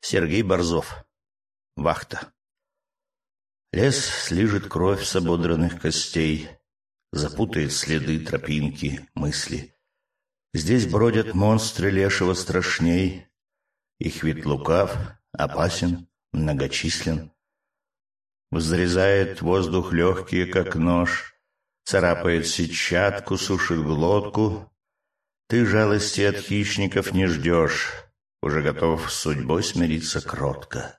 Сергей Борзов. Вахта. Лес слижет кровь с ободранных костей, запутает следы, тропинки, мысли. Здесь бродят монстры лешего страшней. Их вид лукав, опасен, многочислен. Взрезает воздух легкие, как нож, царапает сетчатку, сушит глотку. Ты жалости от хищников не ждешь, уже готов с судьбой смириться кротко.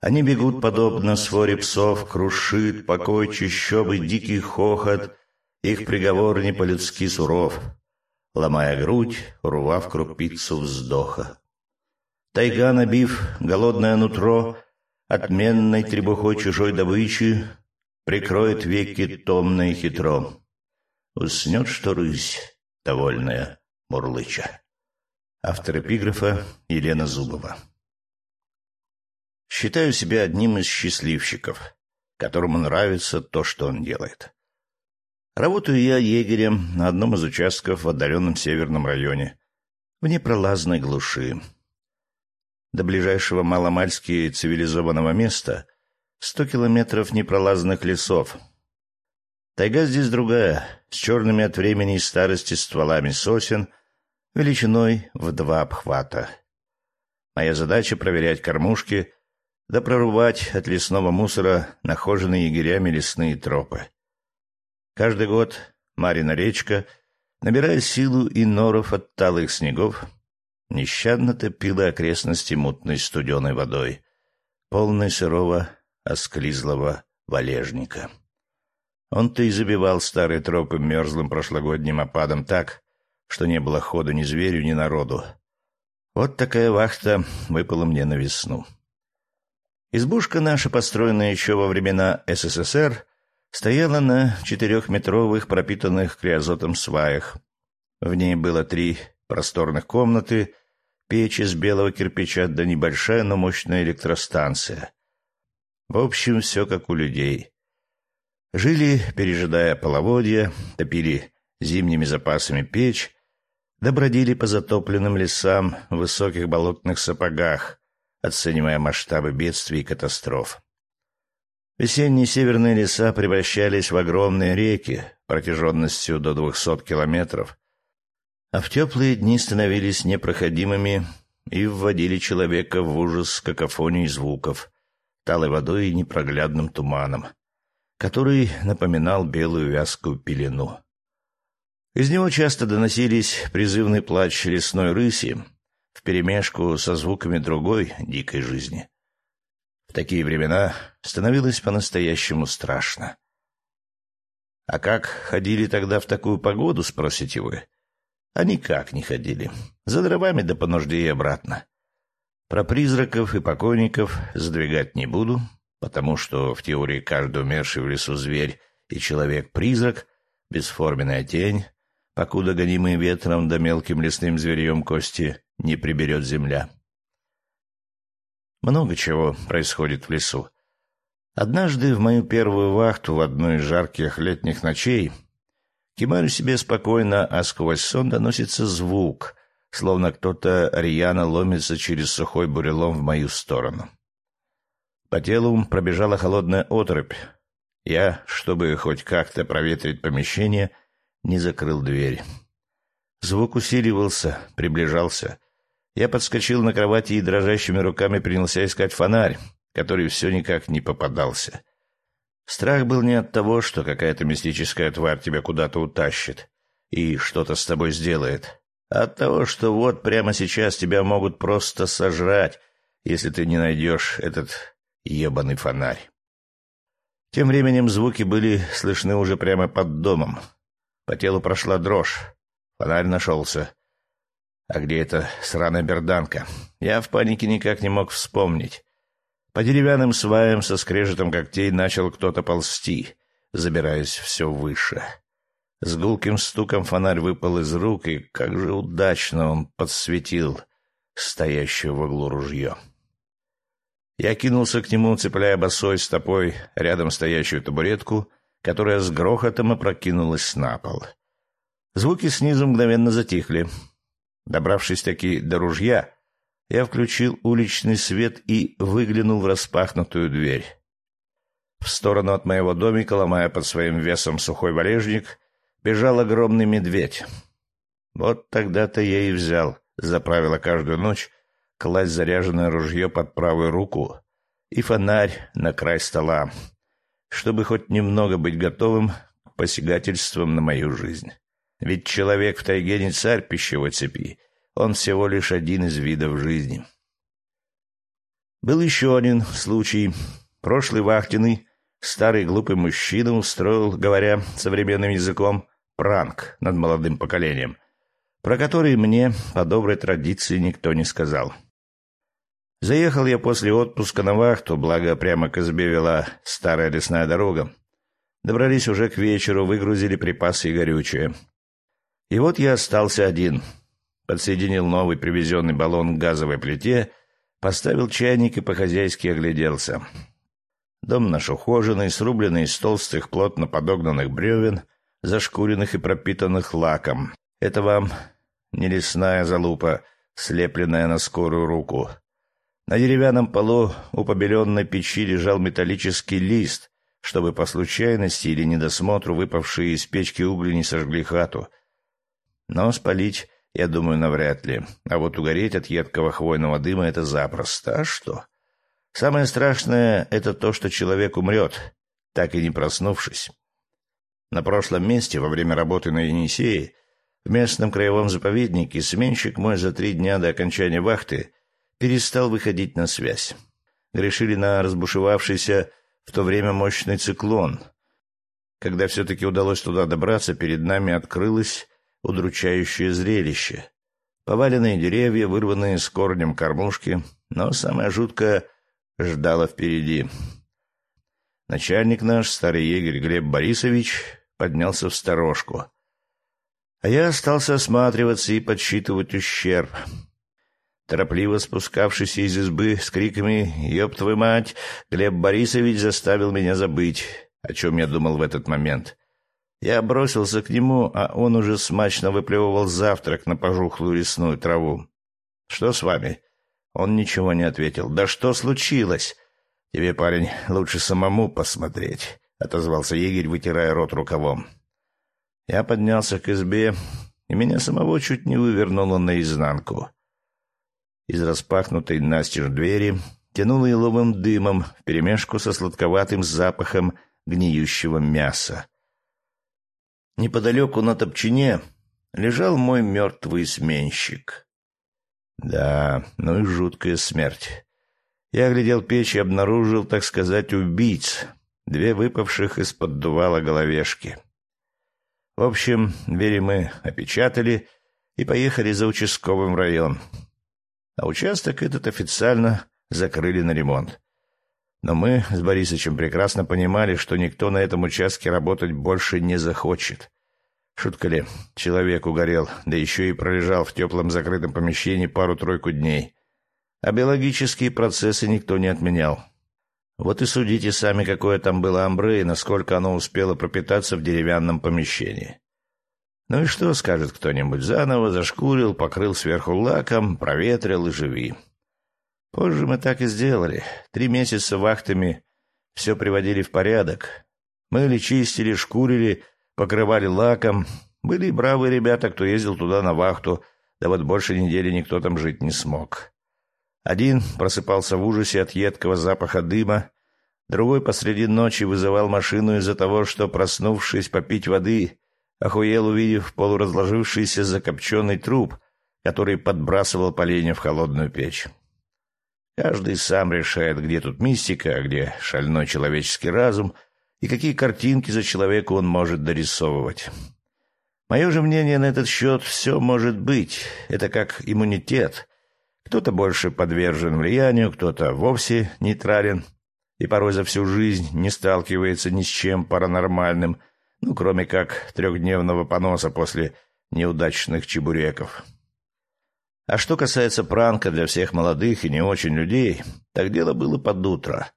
Они бегут подобно своре псов, крушит покой чищобы дикий хохот, их приговор не по-людски суров, ломая грудь, урвав крупицу вздоха. Тайга, набив голодное нутро, отменной требухой чужой добычи, прикроет веки томно и хитро. Уснет, что рысь, довольная мурлыча. Автор эпиграфа Елена Зубова. Считаю себя одним из счастливчиков, которому нравится то, что он делает. Работаю я егерем на одном из участков в отдаленном северном районе, в непролазной глуши. До ближайшего маломальски цивилизованного места сто километров непролазных лесов. Тайга здесь другая, с черными от времени и старости стволами сосен — величиной в два обхвата. Моя задача — проверять кормушки, да прорубать от лесного мусора нахоженные егерями лесные тропы. Каждый год Марина речка, набирая силу и норов от талых снегов, нещадно топила окрестности мутной студеной водой, полной сырого, осклизлого валежника. Он-то и забивал старые тропы мерзлым прошлогодним опадом так, что не было хода ни зверю, ни народу. Вот такая вахта выпала мне на весну. Избушка наша, построенная еще во времена СССР, стояла на четырехметровых пропитанных криозотом сваях. В ней было три просторных комнаты, печь из белого кирпича да небольшая, но мощная электростанция. В общем, все как у людей. Жили, пережидая половодья, топили зимними запасами печь, добродили по затопленным лесам в высоких болотных сапогах, оценивая масштабы бедствий и катастроф. Весенние северные леса превращались в огромные реки протяженностью до двухсот километров, а в теплые дни становились непроходимыми и вводили человека в ужас какофонии звуков, талой водой и непроглядным туманом, который напоминал белую вязкую пелену. Из него часто доносились призывный плач лесной рыси вперемешку со звуками другой дикой жизни. В такие времена становилось по-настоящему страшно. «А как ходили тогда в такую погоду?» — спросите вы. А никак не ходили. За дровами да по и обратно. Про призраков и покойников задвигать не буду, потому что в теории каждый умерший в лесу зверь и человек-призрак, бесформенная тень, покуда гонимые ветром да мелким лесным зверьем кости не приберет земля. Много чего происходит в лесу. Однажды в мою первую вахту в одной из жарких летних ночей кимарю себе спокойно, а сквозь сон доносится звук, словно кто-то рьяно ломится через сухой бурелом в мою сторону. По телу пробежала холодная отрыбь. Я, чтобы хоть как-то проветрить помещение, — не закрыл дверь. Звук усиливался, приближался. Я подскочил на кровати и дрожащими руками принялся искать фонарь, который все никак не попадался. Страх был не от того, что какая-то мистическая тварь тебя куда-то утащит и что-то с тобой сделает, а от того, что вот прямо сейчас тебя могут просто сожрать, если ты не найдешь этот ебаный фонарь. Тем временем звуки были слышны уже прямо под домом. По телу прошла дрожь. Фонарь нашелся. А где эта сраная берданка? Я в панике никак не мог вспомнить. По деревянным сваям со скрежетом когтей начал кто-то ползти, забираясь все выше. С гулким стуком фонарь выпал из рук, и как же удачно он подсветил стоящее в углу ружье. Я кинулся к нему, цепляя босой стопой рядом стоящую табуретку которая с грохотом опрокинулась на пол. Звуки снизу мгновенно затихли. Добравшись таки до ружья, Я включил уличный свет и выглянул в распахнутую дверь. В сторону от моего домика, ломая под своим весом сухой валежник, бежал огромный медведь. Вот тогда-то я и взял за правило каждую ночь класть заряженное ружье под правую руку и фонарь на край стола, чтобы хоть немного быть готовым к посягательствам на мою жизнь. Ведь человек в тайге не царь пищевой цепи, он всего лишь один из видов жизни. Был еще один случай. Прошлый вахтенный, старый глупый мужчина устроил, говоря современным языком, пранк над молодым поколением — про который мне по доброй традиции никто не сказал. Заехал я после отпуска на вахту, благо прямо к избе вела старая лесная дорога. Добрались уже к вечеру, выгрузили припасы и горючее. И вот я остался один. Подсоединил новый привезенный баллон к газовой плите, поставил чайник и по-хозяйски огляделся. Дом наш ухоженный, срубленный из толстых, плотно подогнанных бревен, зашкуренных и пропитанных лаком. Это вам не лесная залупа, слепленная на скорую руку. На деревянном полу у побеленной печи лежал металлический лист, чтобы по случайности или недосмотру выпавшие из печки угли не сожгли хату. Но спалить, я думаю, навряд ли. А вот угореть от едкого хвойного дыма — это запросто. А что? Самое страшное — это то, что человек умрет, так и не проснувшись. На прошлом месте, во время работы на Енисее, в местном краевом заповеднике сменщик мой за три дня до окончания вахты перестал выходить на связь. Грешили на разбушевавшийся в то время мощный циклон. Когда все-таки удалось туда добраться, перед нами открылось удручающее зрелище. Поваленные деревья, вырванные с корнем кормушки, но самое жуткое ждало впереди. Начальник наш, старый егерь Глеб Борисович, поднялся в сторожку — а я остался осматриваться и подсчитывать ущерб. Торопливо спускавшийся из избы с криками «Ёб твою мать!» Глеб Борисович заставил меня забыть, о чем я думал в этот момент. Я бросился к нему, а он уже смачно выплевывал завтрак на пожухлую лесную траву. «Что с вами?» Он ничего не ответил. «Да что случилось?» «Тебе, парень, лучше самому посмотреть», — отозвался егерь, вытирая рот рукавом. Я поднялся к избе, и меня самого чуть не вывернуло наизнанку. Из распахнутой настежь двери тянуло еловым дымом вперемешку со сладковатым запахом гниющего мяса. Неподалеку на топчине лежал мой мертвый сменщик. Да, ну и жуткая смерть. Я оглядел печь и обнаружил, так сказать, убийц, две выпавших из-под дувала головешки. В общем, двери мы опечатали и поехали за участковым район. А участок этот официально закрыли на ремонт. Но мы с Борисовичем прекрасно понимали, что никто на этом участке работать больше не захочет. Шутка ли, человек угорел, да еще и пролежал в теплом закрытом помещении пару-тройку дней. А биологические процессы никто не отменял. Вот и судите сами, какое там было амбре и насколько оно успело пропитаться в деревянном помещении. Ну и что, скажет кто-нибудь, заново зашкурил, покрыл сверху лаком, проветрил и живи. Позже мы так и сделали. Три месяца вахтами все приводили в порядок. Мыли, чистили, шкурили, покрывали лаком. Были бравые ребята, кто ездил туда на вахту, да вот больше недели никто там жить не смог. Один просыпался в ужасе от едкого запаха дыма, другой посреди ночи вызывал машину из-за того, что, проснувшись попить воды, охуел, увидев полуразложившийся закопченный труп, который подбрасывал поленья в холодную печь. Каждый сам решает, где тут мистика, а где шальной человеческий разум, и какие картинки за человека он может дорисовывать. Мое же мнение на этот счет — все может быть. Это как иммунитет. Кто-то больше подвержен влиянию, кто-то вовсе нейтрален и порой за всю жизнь не сталкивается ни с чем паранормальным, ну, кроме как трехдневного поноса после неудачных чебуреков. А что касается пранка для всех молодых и не очень людей, так дело было под утро.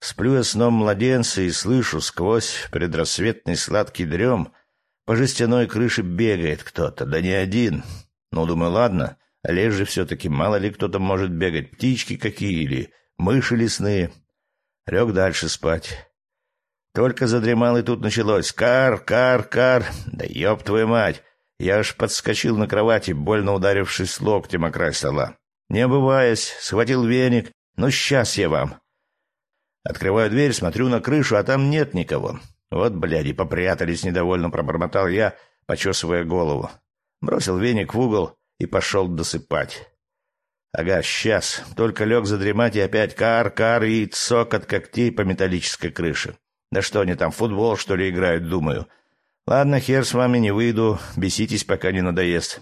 Сплю я сном младенца и слышу сквозь предрассветный сладкий дрем по жестяной крыше бегает кто-то, да не один. Ну, думаю, ладно, Лес же все-таки, мало ли кто там может бегать, птички какие или мыши лесные. Лег дальше спать. Только задремал, и тут началось. Кар, кар, кар. Да ёб твою мать! Я аж подскочил на кровати, больно ударившись локтем о край стола. Не обываясь, схватил веник. Ну, сейчас я вам. Открываю дверь, смотрю на крышу, а там нет никого. Вот, бляди, попрятались, недовольно пробормотал я, почесывая голову. Бросил веник в угол и пошел досыпать. Ага, сейчас. Только лег задремать и опять кар-кар и цок от когтей по металлической крыше. Да что они там, футбол, что ли, играют, думаю. Ладно, хер с вами, не выйду. Беситесь, пока не надоест.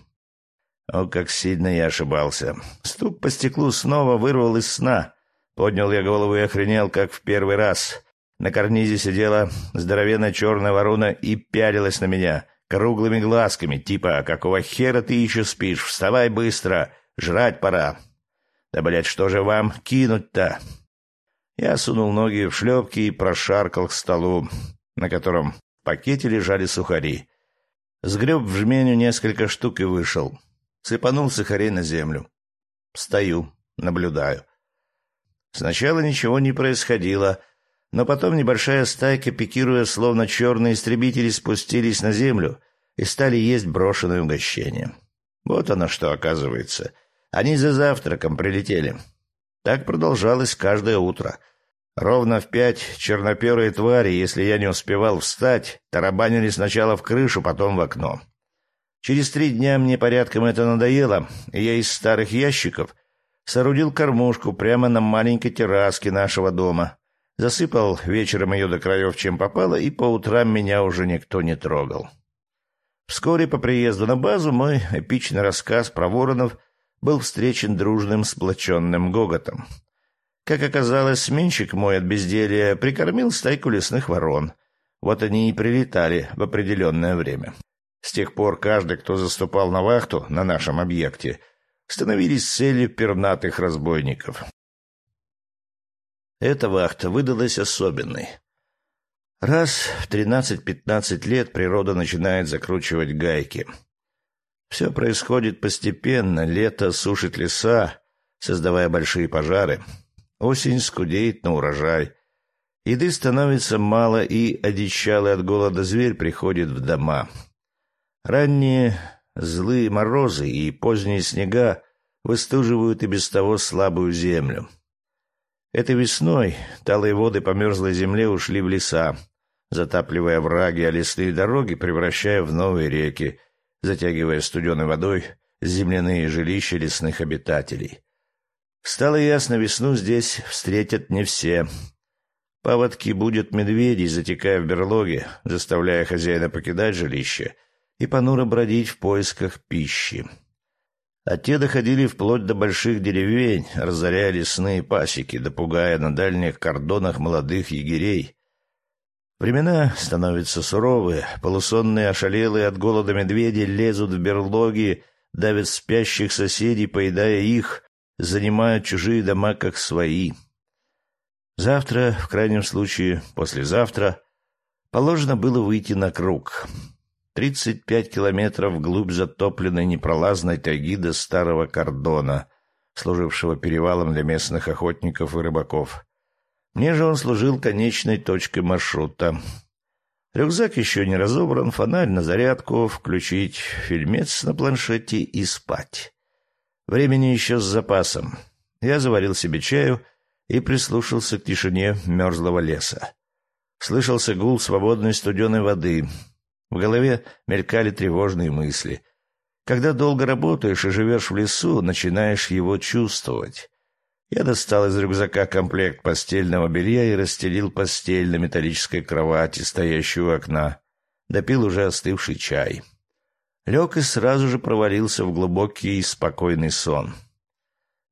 О, как сильно я ошибался. Стук по стеклу снова вырвал из сна. Поднял я голову и охренел, как в первый раз. На карнизе сидела здоровенная черная ворона и пялилась на меня круглыми глазками, типа «Какого хера ты еще спишь? Вставай быстро! Жрать пора!» «Да, блядь, что же вам кинуть-то?» Я сунул ноги в шлепки и прошаркал к столу, на котором в пакете лежали сухари. Сгреб в жменю несколько штук и вышел. Сыпанул сухарей на землю. Стою, наблюдаю. Сначала ничего не происходило, но потом небольшая стайка, пикируя, словно черные истребители, спустились на землю и стали есть брошенное угощение. Вот оно что, оказывается. Они за завтраком прилетели. Так продолжалось каждое утро. Ровно в пять черноперые твари, если я не успевал встать, тарабанили сначала в крышу, потом в окно. Через три дня мне порядком это надоело, и я из старых ящиков соорудил кормушку прямо на маленькой терраске нашего дома. Засыпал вечером ее до краев, чем попало, и по утрам меня уже никто не трогал. Вскоре по приезду на базу мой эпичный рассказ про воронов был встречен дружным сплоченным гоготом. Как оказалось, сменщик мой от безделья прикормил стайку лесных ворон. Вот они и прилетали в определенное время. С тех пор каждый, кто заступал на вахту на нашем объекте, становились целью пернатых разбойников. Эта вахта выдалась особенной. Раз в тринадцать-пятнадцать лет природа начинает закручивать гайки — все происходит постепенно. Лето сушит леса, создавая большие пожары. Осень скудеет на урожай. Еды становится мало, и одичалый от голода зверь приходит в дома. Ранние злые морозы и поздние снега выстуживают и без того слабую землю. Этой весной талые воды по мерзлой земле ушли в леса, затапливая враги, а лесные дороги превращая в новые реки, затягивая студеной водой земляные жилища лесных обитателей. Стало ясно, весну здесь встретят не все. Паводки будет медведей, затекая в берлоге, заставляя хозяина покидать жилище и понуро бродить в поисках пищи. А те доходили вплоть до больших деревень, разоряя лесные пасеки, допугая на дальних кордонах молодых егерей, Времена становятся суровые, полусонные, ошалелые от голода медведи лезут в берлоги, давят спящих соседей, поедая их, занимают чужие дома как свои. Завтра, в крайнем случае, послезавтра, положено было выйти на круг. Тридцать пять километров вглубь затопленной непролазной тайги до старого кордона, служившего перевалом для местных охотников и рыбаков. Мне же он служил конечной точкой маршрута. Рюкзак еще не разобран, фонарь на зарядку, включить фильмец на планшете и спать. Времени еще с запасом. Я заварил себе чаю и прислушался к тишине мерзлого леса. Слышался гул свободной студеной воды. В голове мелькали тревожные мысли. Когда долго работаешь и живешь в лесу, начинаешь его чувствовать. Я достал из рюкзака комплект постельного белья и расстелил постель на металлической кровати, стоящей у окна. Допил уже остывший чай. Лег и сразу же провалился в глубокий и спокойный сон.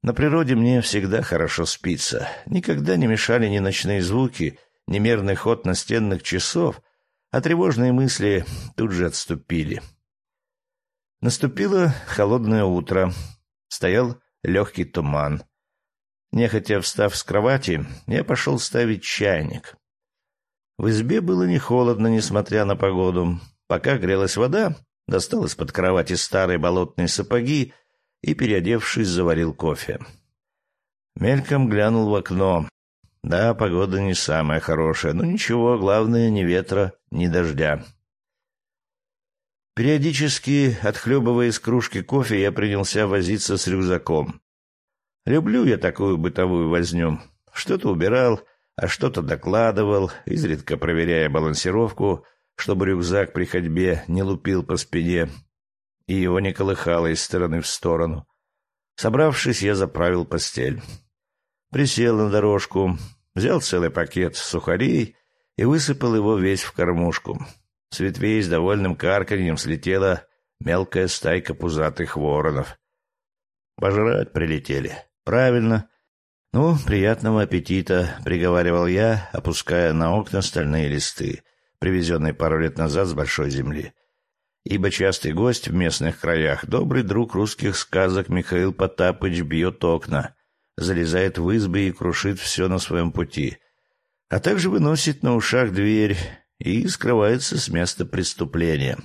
На природе мне всегда хорошо спится. Никогда не мешали ни ночные звуки, ни мерный ход настенных часов, а тревожные мысли тут же отступили. Наступило холодное утро. Стоял легкий туман. Нехотя встав с кровати, я пошел ставить чайник. В избе было не холодно, несмотря на погоду. Пока грелась вода, достал из-под кровати старые болотные сапоги и, переодевшись, заварил кофе. Мельком глянул в окно. Да, погода не самая хорошая, но ничего, главное, ни ветра, ни дождя. Периодически, отхлебывая из кружки кофе, я принялся возиться с рюкзаком. Люблю я такую бытовую возню. Что-то убирал, а что-то докладывал, изредка проверяя балансировку, чтобы рюкзак при ходьбе не лупил по спине и его не колыхало из стороны в сторону. Собравшись, я заправил постель. Присел на дорожку, взял целый пакет сухарей и высыпал его весь в кормушку. С ветвей с довольным карканьем слетела мелкая стайка пузатых воронов. Пожрать прилетели. Правильно. Ну, приятного аппетита, приговаривал я, опуская на окна стальные листы, привезенные пару лет назад с большой земли ибо частый гость в местных краях, добрый друг русских сказок Михаил Потапыч бьет окна, залезает в избы и крушит все на своем пути, а также выносит на ушах дверь и скрывается с места преступления.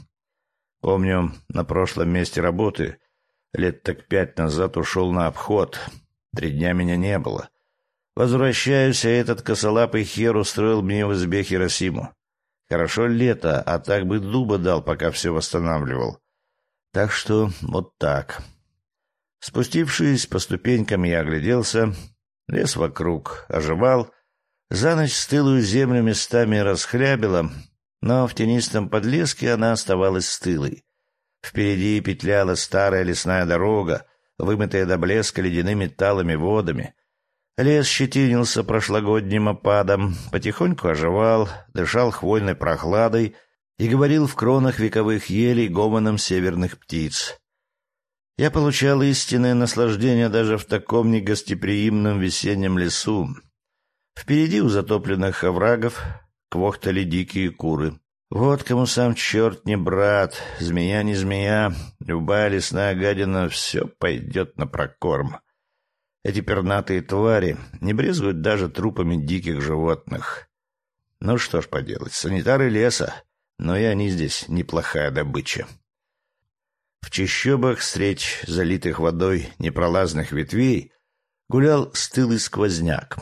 Помню, на прошлом месте работы лет так пять назад ушел на обход, три дня меня не было. Возвращаюсь, а этот косолапый хер устроил мне в избе Хиросиму. Хорошо лето, а так бы дуба дал, пока все восстанавливал. Так что вот так. Спустившись по ступенькам, я огляделся. Лес вокруг оживал. За ночь стылую землю местами расхлябила, но в тенистом подлеске она оставалась стылой. Впереди петляла старая лесная дорога, вымытая до блеска ледяными талыми водами. Лес щетинился прошлогодним опадом, потихоньку оживал, дышал хвойной прохладой и говорил в кронах вековых елей гомоном северных птиц. Я получал истинное наслаждение даже в таком негостеприимном весеннем лесу. Впереди у затопленных оврагов квохтали дикие куры. Вот кому сам черт не брат, змея не змея, любая лесная гадина все пойдет на прокорм. Эти пернатые твари не брезгуют даже трупами диких животных. Ну что ж поделать, санитары леса, но и они здесь неплохая добыча. В чащобах средь залитых водой непролазных ветвей гулял стылый сквозняк.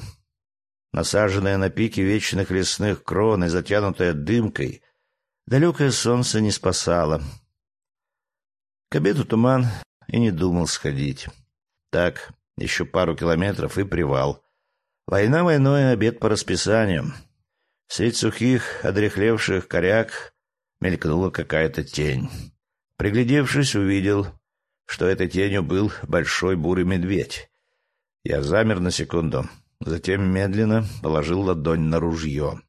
Насаженная на пике вечных лесных крон и затянутая дымкой, далекое солнце не спасало. К обеду туман и не думал сходить. Так, еще пару километров и привал. Война войной, обед по расписанию. Средь сухих, одрехлевших коряк мелькнула какая-то тень. Приглядевшись, увидел, что этой тенью был большой бурый медведь. Я замер на секунду, затем медленно положил ладонь на ружье.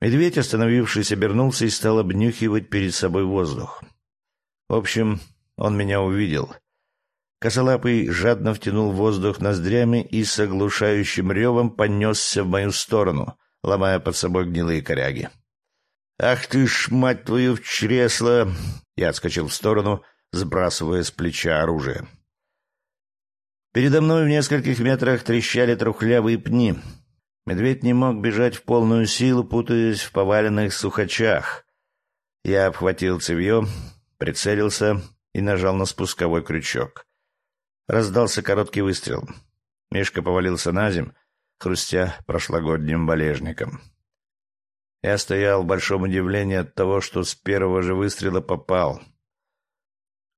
Медведь, остановившись, обернулся и стал обнюхивать перед собой воздух. В общем, он меня увидел — Косолапый жадно втянул воздух ноздрями и с оглушающим ревом понесся в мою сторону, ломая под собой гнилые коряги. «Ах ты ж, мать твою, в чресло!» Я отскочил в сторону, сбрасывая с плеча оружие. Передо мной в нескольких метрах трещали трухлявые пни. Медведь не мог бежать в полную силу, путаясь в поваленных сухачах. Я обхватил цевье, прицелился и нажал на спусковой крючок. Раздался короткий выстрел. Мишка повалился на земь, хрустя прошлогодним болежником. Я стоял в большом удивлении от того, что с первого же выстрела попал.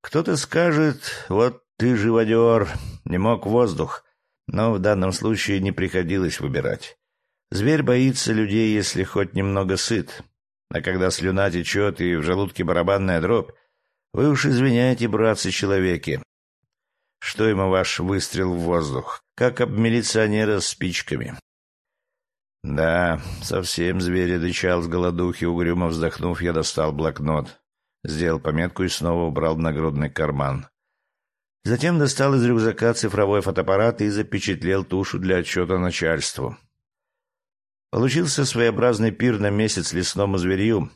Кто-то скажет, вот ты живодер, не мог воздух, но в данном случае не приходилось выбирать. Зверь боится людей, если хоть немного сыт. А когда слюна течет и в желудке барабанная дробь, вы уж извиняйте, братцы-человеки, что ему ваш выстрел в воздух? Как об милиционера с спичками. Да, совсем зверь дычал с голодухи, угрюмо вздохнув, я достал блокнот, сделал пометку и снова убрал в нагрудный карман. Затем достал из рюкзака цифровой фотоаппарат и запечатлел тушу для отчета начальству. Получился своеобразный пир на месяц лесному зверью.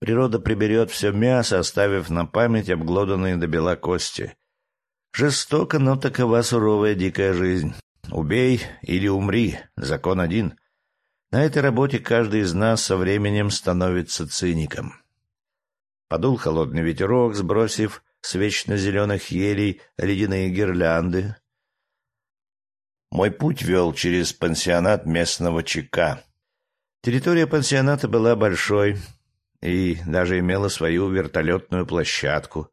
Природа приберет все мясо, оставив на память обглоданные до бела кости — Жестоко, но такова суровая дикая жизнь. Убей или умри, закон один. На этой работе каждый из нас со временем становится циником. Подул холодный ветерок, сбросив с вечно зеленых елей ледяные гирлянды. Мой путь вел через пансионат местного ЧК. Территория пансионата была большой и даже имела свою вертолетную площадку.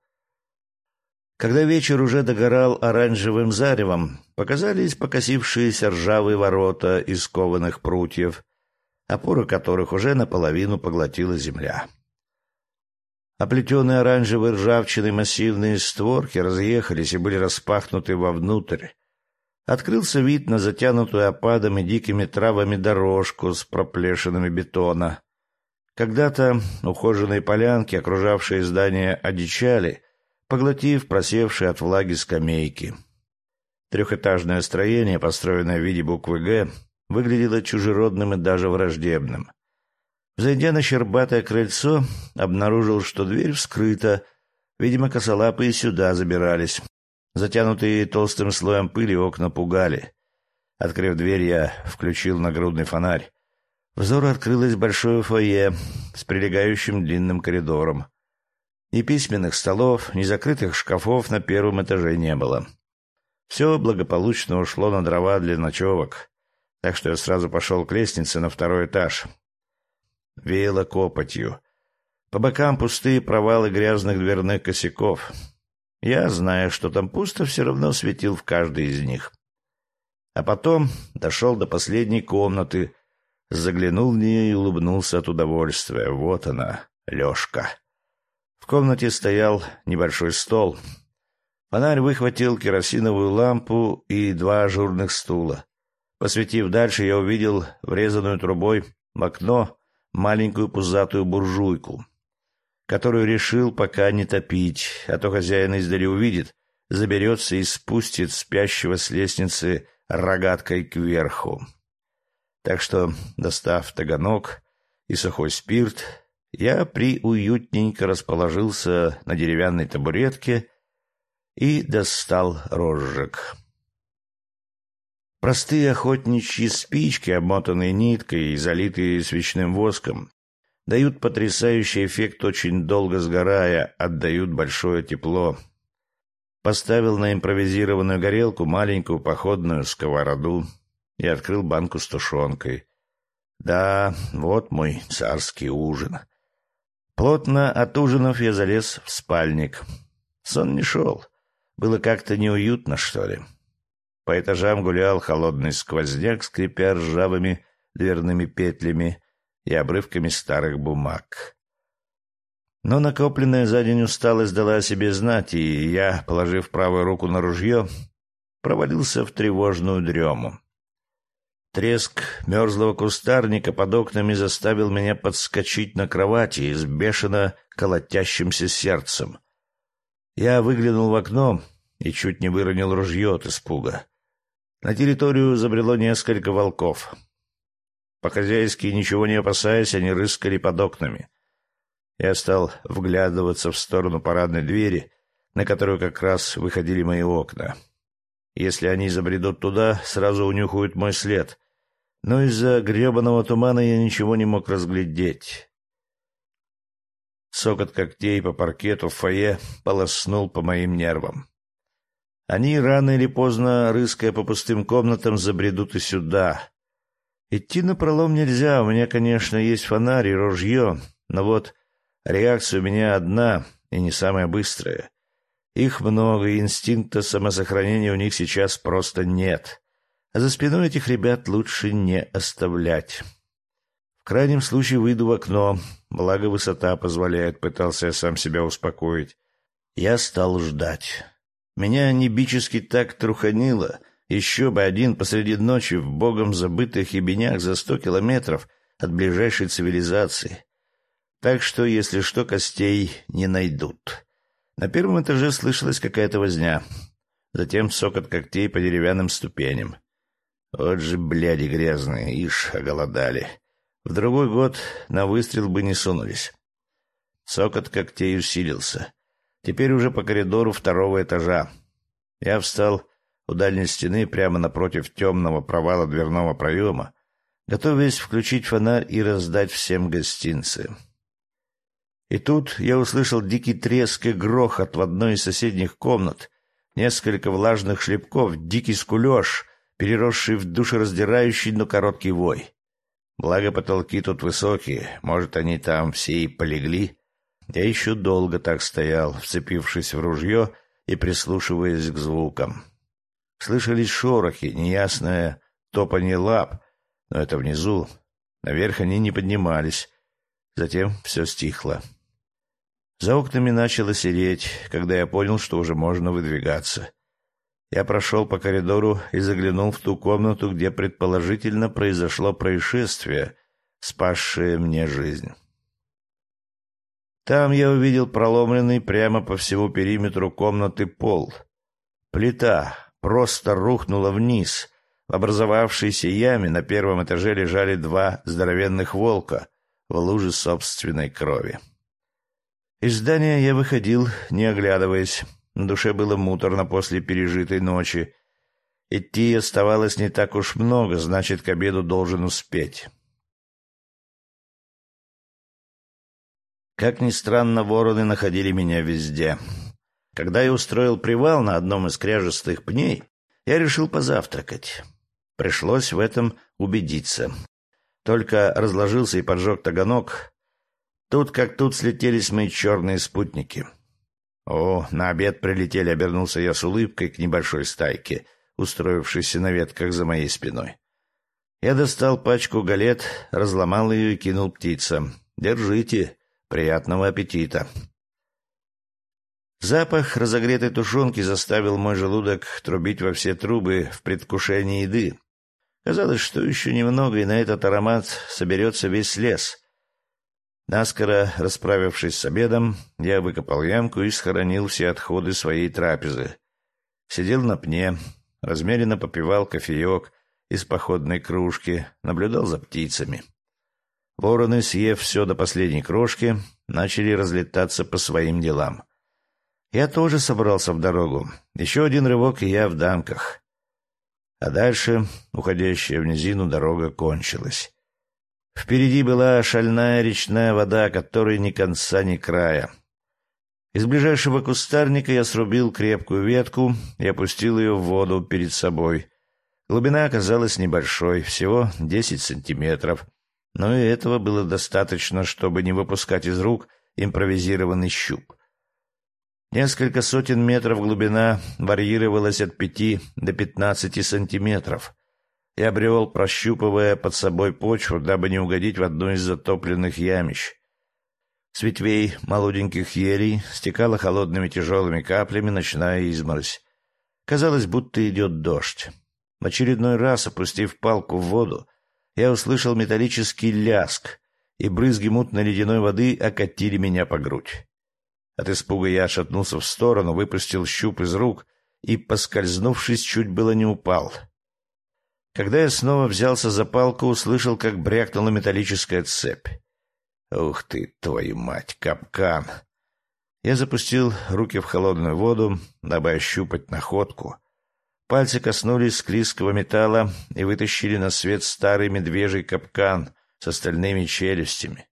Когда вечер уже догорал оранжевым заревом, показались покосившиеся ржавые ворота из кованых прутьев, опоры которых уже наполовину поглотила земля. Оплетенные оранжевой ржавчиной массивные створки разъехались и были распахнуты вовнутрь. Открылся вид на затянутую опадами дикими травами дорожку с проплешинами бетона. Когда-то ухоженные полянки, окружавшие здание, одичали, поглотив просевшие от влаги скамейки. Трехэтажное строение, построенное в виде буквы «Г», выглядело чужеродным и даже враждебным. Зайдя на щербатое крыльцо, обнаружил, что дверь вскрыта. Видимо, косолапые сюда забирались. Затянутые толстым слоем пыли окна пугали. Открыв дверь, я включил нагрудный фонарь. Взору открылось большое фойе с прилегающим длинным коридором. Ни письменных столов, ни закрытых шкафов на первом этаже не было. Все благополучно ушло на дрова для ночевок, так что я сразу пошел к лестнице на второй этаж, веяло копотью. По бокам пустые провалы грязных дверных косяков. Я, зная, что там пусто, все равно светил в каждой из них. А потом дошел до последней комнаты, заглянул в нее и улыбнулся от удовольствия. Вот она, Лешка. В комнате стоял небольшой стол. Фонарь выхватил керосиновую лампу и два ажурных стула. Посветив дальше, я увидел врезанную трубой в окно маленькую пузатую буржуйку, которую решил пока не топить, а то хозяин издали увидит, заберется и спустит спящего с лестницы рогаткой кверху. Так что, достав таганок и сухой спирт, я приуютненько расположился на деревянной табуретке и достал розжиг. Простые охотничьи спички, обмотанные ниткой и залитые свечным воском, дают потрясающий эффект, очень долго сгорая, отдают большое тепло. Поставил на импровизированную горелку маленькую походную сковороду и открыл банку с тушенкой. Да, вот мой царский ужин. Плотно отужинав, я залез в спальник. Сон не шел. Было как-то неуютно, что ли. По этажам гулял холодный сквозняк, скрипя ржавыми дверными петлями и обрывками старых бумаг. Но накопленная за день усталость дала о себе знать, и я, положив правую руку на ружье, провалился в тревожную дрему. Треск мерзлого кустарника под окнами заставил меня подскочить на кровати с бешено колотящимся сердцем. Я выглянул в окно и чуть не выронил ружье от испуга. На территорию забрело несколько волков. По-хозяйски, ничего не опасаясь, они рыскали под окнами. Я стал вглядываться в сторону парадной двери, на которую как раз выходили мои окна. Если они забредут туда, сразу унюхают мой след. Но из-за гребаного тумана я ничего не мог разглядеть. Сокот когтей по паркету в фойе полоснул по моим нервам. Они рано или поздно, рыская по пустым комнатам, забредут и сюда. Идти на пролом нельзя, у меня, конечно, есть фонарь и ружье, но вот реакция у меня одна и не самая быстрая. Их много, и инстинкта самосохранения у них сейчас просто нет. А за спиной этих ребят лучше не оставлять. В крайнем случае выйду в окно, благо высота позволяет, пытался я сам себя успокоить. Я стал ждать. Меня небически так труханило. Еще бы один посреди ночи в богом забытых ебенях за сто километров от ближайшей цивилизации. Так что, если что, костей не найдут. На первом этаже слышалась какая-то возня. Затем сокот когтей по деревянным ступеням. Вот же бляди грязные, ишь, оголодали. В другой год на выстрел бы не сунулись. Сокот когтей усилился. Теперь уже по коридору второго этажа. Я встал у дальней стены прямо напротив темного провала дверного проема, готовясь включить фонарь и раздать всем гостинцы. И тут я услышал дикий треск и грохот в одной из соседних комнат, несколько влажных шлепков, дикий скулеж, переросший в душераздирающий, но короткий вой. Благо потолки тут высокие, может, они там все и полегли. Я еще долго так стоял, вцепившись в ружье и прислушиваясь к звукам. Слышались шорохи, неясное топанье лап, но это внизу. Наверх они не поднимались. Затем все стихло. За окнами начало сереть, когда я понял, что уже можно выдвигаться. Я прошел по коридору и заглянул в ту комнату, где предположительно произошло происшествие, спасшее мне жизнь. Там я увидел проломленный прямо по всему периметру комнаты пол. Плита просто рухнула вниз. В образовавшейся яме на первом этаже лежали два здоровенных волка в луже собственной крови. Из здания я выходил, не оглядываясь. На душе было муторно после пережитой ночи. Идти оставалось не так уж много, значит, к обеду должен успеть. Как ни странно, вороны находили меня везде. Когда я устроил привал на одном из кряжестых пней, я решил позавтракать. Пришлось в этом убедиться. Только разложился и поджег таганок. Тут как тут слетелись мои черные спутники — «О, на обед прилетели», — обернулся я с улыбкой к небольшой стайке, устроившейся на ветках за моей спиной. Я достал пачку галет, разломал ее и кинул птицам. «Держите. Приятного аппетита». Запах разогретой тушенки заставил мой желудок трубить во все трубы в предвкушении еды. Казалось, что еще немного, и на этот аромат соберется весь лес — Наскоро расправившись с обедом, я выкопал ямку и схоронил все отходы своей трапезы. Сидел на пне, размеренно попивал кофеек из походной кружки, наблюдал за птицами. Вороны, съев все до последней крошки, начали разлетаться по своим делам. Я тоже собрался в дорогу. Еще один рывок, и я в дамках. А дальше, уходящая в низину, дорога кончилась. Впереди была шальная речная вода, которой ни конца, ни края. Из ближайшего кустарника я срубил крепкую ветку и опустил ее в воду перед собой. Глубина оказалась небольшой, всего десять сантиметров, но и этого было достаточно, чтобы не выпускать из рук импровизированный щуп. Несколько сотен метров глубина варьировалась от пяти до пятнадцати сантиметров и обрел, прощупывая под собой почву, дабы не угодить в одну из затопленных ямищ. С ветвей молоденьких елей стекала холодными тяжелыми каплями ночная изморозь. Казалось, будто идет дождь. В очередной раз, опустив палку в воду, я услышал металлический ляск, и брызги мутной ледяной воды окатили меня по грудь. От испуга я отшатнулся в сторону, выпустил щуп из рук и, поскользнувшись, чуть было не упал — когда я снова взялся за палку, услышал, как брякнула металлическая цепь. Ух ты, твою мать, капкан! Я запустил руки в холодную воду, дабы ощупать находку. Пальцы коснулись склизкого металла и вытащили на свет старый медвежий капкан с остальными челюстями.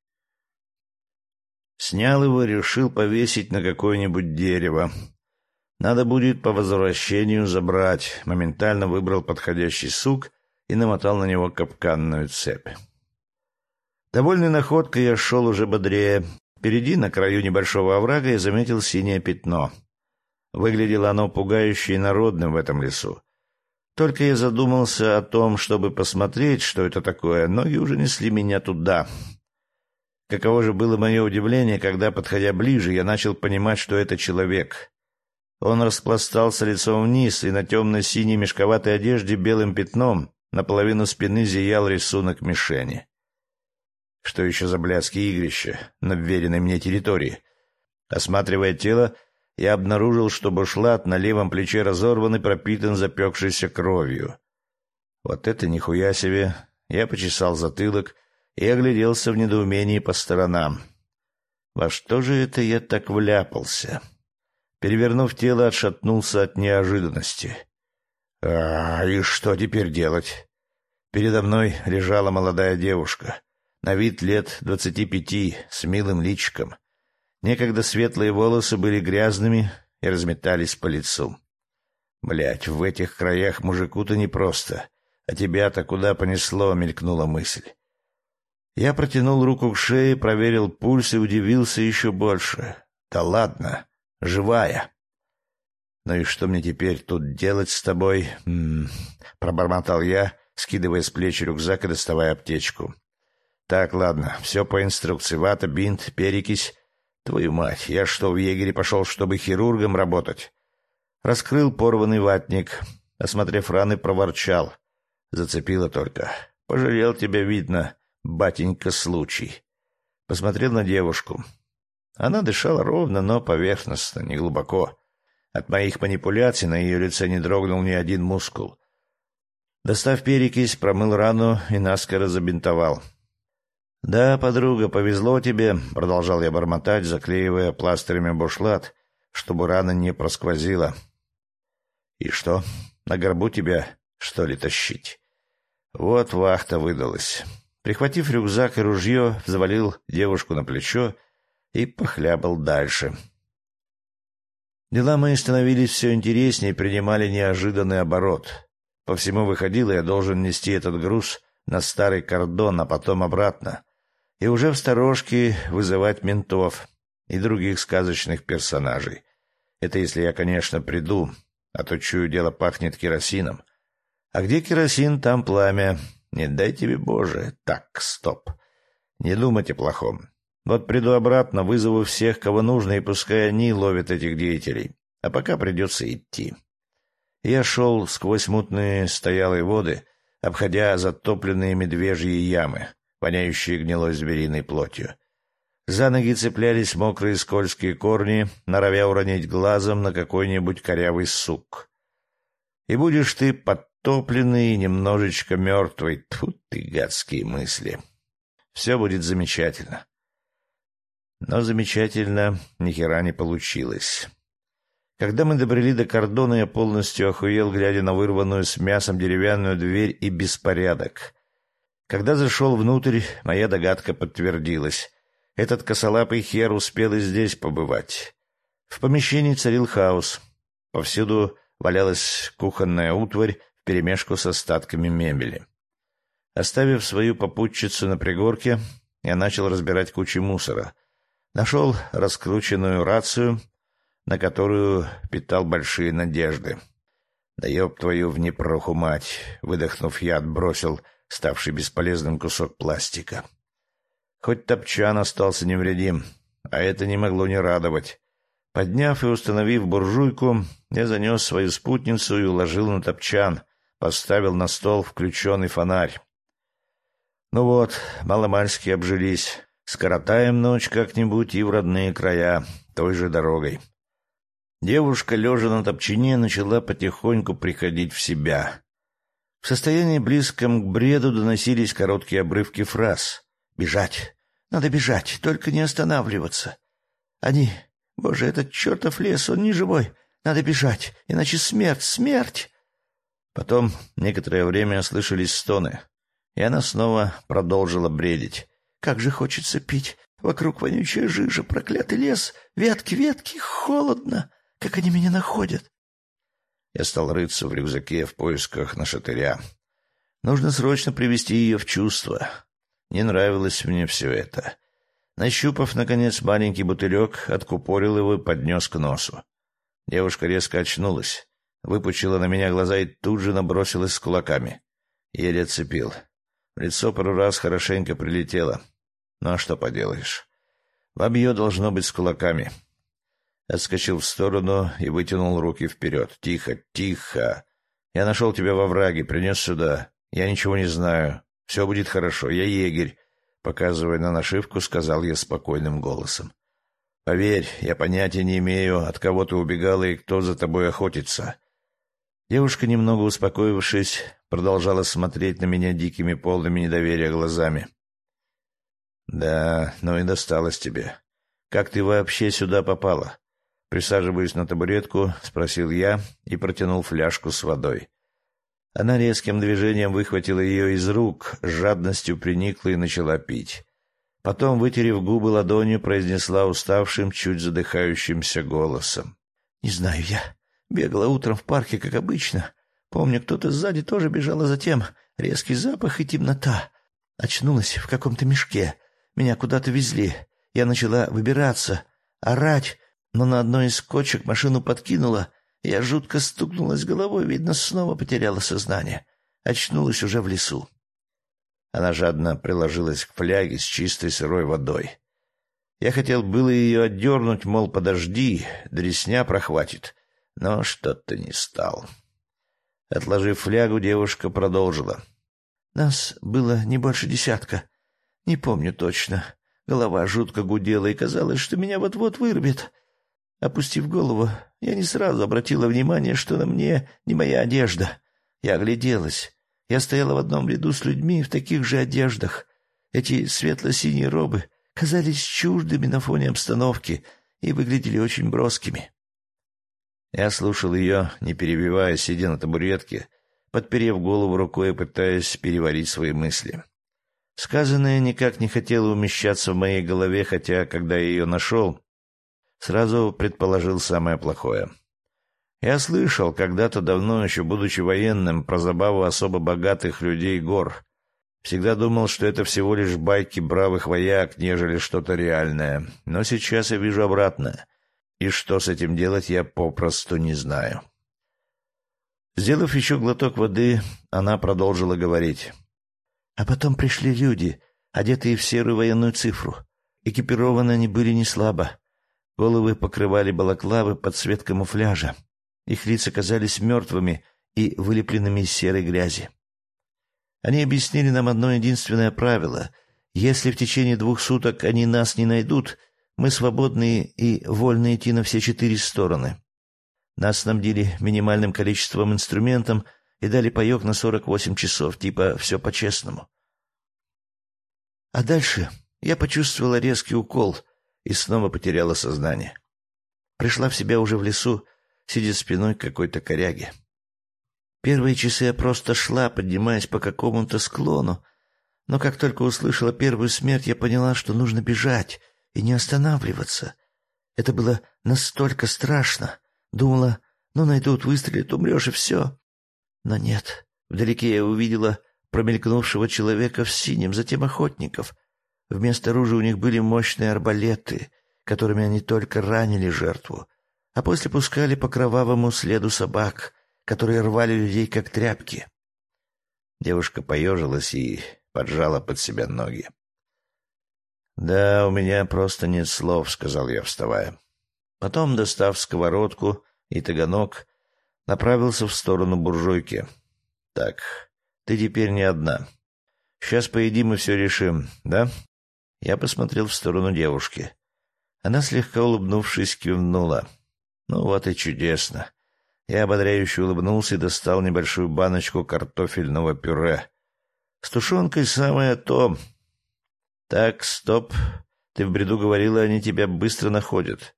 Снял его решил повесить на какое-нибудь дерево. Надо будет по возвращению забрать. Моментально выбрал подходящий сук и намотал на него капканную цепь. Довольный находкой я шел уже бодрее. Впереди, на краю небольшого оврага, я заметил синее пятно. Выглядело оно пугающе и народным в этом лесу. Только я задумался о том, чтобы посмотреть, что это такое, ноги уже несли меня туда. Каково же было мое удивление, когда, подходя ближе, я начал понимать, что это человек. Он распластался лицом вниз, и на темно-синей мешковатой одежде белым пятном наполовину спины зиял рисунок мишени. Что еще за блядские игрища на вверенной мне территории? Осматривая тело, я обнаружил, что бушлат на левом плече разорван и пропитан запекшейся кровью. Вот это нихуя себе! Я почесал затылок и огляделся в недоумении по сторонам. Во что же это я так вляпался? Перевернув тело, отшатнулся от неожиданности. А, и что теперь делать? Передо мной лежала молодая девушка, на вид лет двадцати пяти, с милым личиком. Некогда светлые волосы были грязными и разметались по лицу. Блять, в этих краях мужику-то непросто. А тебя-то куда понесло, мелькнула мысль. Я протянул руку к шее, проверил пульс и удивился еще больше. Да ладно, живая. Ну и что мне теперь тут делать с тобой? М -м -м, пробормотал я, скидывая с плеч рюкзак и доставая аптечку. Так, ладно, все по инструкции. Вата, бинт, перекись. Твою мать, я что, в егере пошел, чтобы хирургом работать? Раскрыл порванный ватник, осмотрев раны, проворчал. Зацепило только. Пожалел тебя, видно, батенька, случай. Посмотрел на девушку. Она дышала ровно, но поверхностно, неглубоко. От моих манипуляций на ее лице не дрогнул ни один мускул. Достав перекись, промыл рану и наскоро забинтовал. «Да, подруга, повезло тебе», — продолжал я бормотать, заклеивая пластырями бушлат, чтобы рана не просквозила. И что, на горбу тебя, что ли, тащить? Вот вахта выдалась. Прихватив рюкзак и ружье, завалил девушку на плечо и похлябал дальше. Дела мои становились все интереснее и принимали неожиданный оборот. По всему выходило, я должен нести этот груз на старый кордон, а потом обратно. И уже в сторожке вызывать ментов и других сказочных персонажей. Это если я, конечно, приду, а то, чую, дело пахнет керосином. А где керосин, там пламя. Не дай тебе, Боже. Так, стоп. Не думайте плохом. Вот приду обратно, вызову всех, кого нужно, и пускай они ловят этих деятелей. А пока придется идти. Я шел сквозь мутные стоялые воды, обходя затопленные медвежьи ямы, воняющие гнилой звериной плотью. За ноги цеплялись мокрые скользкие корни, норовя уронить глазом на какой-нибудь корявый сук. И будешь ты подтопленный и немножечко мертвый. Тьфу ты, гадские мысли. Все будет замечательно. Но замечательно ни хера не получилось. Когда мы добрели до кордона, я полностью охуел, глядя на вырванную с мясом деревянную дверь и беспорядок. Когда зашел внутрь, моя догадка подтвердилась. Этот косолапый хер успел и здесь побывать. В помещении царил хаос. Повсюду валялась кухонная утварь вперемешку с остатками мебели. Оставив свою попутчицу на пригорке, я начал разбирать кучи мусора. Нашел раскрученную рацию, на которую питал большие надежды. «Да ёб твою в непроху мать!» — выдохнув, я отбросил ставший бесполезным кусок пластика. Хоть топчан остался невредим, а это не могло не радовать. Подняв и установив буржуйку, я занес свою спутницу и уложил на топчан, поставил на стол включенный фонарь. Ну вот, маломальски обжились. Скоротаем ночь как-нибудь и в родные края, той же дорогой. Девушка, лежа на топчине, начала потихоньку приходить в себя. В состоянии близком к бреду доносились короткие обрывки фраз. Бежать. Надо бежать, только не останавливаться. Они... Боже, этот чертов лес, он не живой. Надо бежать, иначе смерть, смерть. Потом некоторое время слышались стоны, и она снова продолжила бредить. Как же хочется пить. Вокруг вонючая жижа, проклятый лес, ветки, ветки, холодно. Как они меня находят? Я стал рыться в рюкзаке в поисках нашатыря. Нужно срочно привести ее в чувство. Не нравилось мне все это. Нащупав, наконец, маленький бутылек, откупорил его и поднес к носу. Девушка резко очнулась, выпучила на меня глаза и тут же набросилась с кулаками. Еле отцепил. В лицо пару раз хорошенько прилетело. Ну а что поделаешь? Бабье должно быть с кулаками. Отскочил в сторону и вытянул руки вперед. «Тихо, тихо! Я нашел тебя во враге, принес сюда. Я ничего не знаю. Все будет хорошо. Я егерь, показывая на нашивку, сказал я спокойным голосом. Поверь, я понятия не имею, от кого ты убегала и кто за тобой охотится. Девушка, немного успокоившись, продолжала смотреть на меня дикими, полными недоверия глазами. Да, ну и досталось тебе. Как ты вообще сюда попала? Присаживаясь на табуретку, спросил я и протянул фляжку с водой. Она резким движением выхватила ее из рук, с жадностью приникла и начала пить. Потом, вытерев губы ладонью, произнесла уставшим, чуть задыхающимся голосом. — Не знаю я. Бегала утром в парке, как обычно. Помню, кто-то сзади тоже бежал, а затем резкий запах и темнота. Очнулась в каком-то мешке. Меня куда-то везли. Я начала выбираться, орать, но на одной из кочек машину подкинула. Я жутко стукнулась головой, видно, снова потеряла сознание. Очнулась уже в лесу. Она жадно приложилась к фляге с чистой сырой водой. Я хотел было ее отдернуть, мол, подожди, дресня прохватит, но что-то не стал. Отложив флягу, девушка продолжила. Нас было не больше десятка. Не помню точно. Голова жутко гудела, и казалось, что меня вот-вот вырубит. Опустив голову, я не сразу обратила внимание, что на мне не моя одежда. Я огляделась. Я стояла в одном ряду с людьми в таких же одеждах. Эти светло-синие робы казались чуждыми на фоне обстановки и выглядели очень броскими. Я слушал ее, не перебивая, сидя на табуретке, подперев голову рукой и пытаясь переварить свои мысли. Сказанное никак не хотело умещаться в моей голове, хотя, когда я ее нашел, сразу предположил самое плохое. Я слышал когда-то давно, еще будучи военным, про забаву особо богатых людей гор. Всегда думал, что это всего лишь байки бравых вояк, нежели что-то реальное. Но сейчас я вижу обратное. И что с этим делать, я попросту не знаю. Сделав еще глоток воды, она продолжила говорить. А потом пришли люди, одетые в серую военную цифру. Экипированы они были не слабо. Головы покрывали балаклавы под цвет камуфляжа. Их лица казались мертвыми и вылепленными из серой грязи. Они объяснили нам одно единственное правило. Если в течение двух суток они нас не найдут, мы свободны и вольны идти на все четыре стороны. Нас снабдили минимальным количеством инструментов и дали паек на сорок восемь часов, типа все по-честному. А дальше я почувствовала резкий укол и снова потеряла сознание. Пришла в себя уже в лесу, сидя спиной к какой-то коряге. Первые часы я просто шла, поднимаясь по какому-то склону, но как только услышала первую смерть, я поняла, что нужно бежать и не останавливаться. Это было настолько страшно. Думала, ну найдут, выстрелят, умрешь и все. Но нет. Вдалеке я увидела промелькнувшего человека в синем, затем охотников. Вместо оружия у них были мощные арбалеты, которыми они только ранили жертву а после пускали по кровавому следу собак, которые рвали людей как тряпки. Девушка поежилась и поджала под себя ноги. «Да, у меня просто нет слов», — сказал я, вставая. Потом, достав сковородку и таганок, направился в сторону буржуйки. «Так, ты теперь не одна. Сейчас поедим и все решим, да?» Я посмотрел в сторону девушки. Она, слегка улыбнувшись, кивнула. Ну вот и чудесно. Я ободряюще улыбнулся и достал небольшую баночку картофельного пюре. С тушенкой самое то. Так, стоп. Ты в бреду говорила, они тебя быстро находят.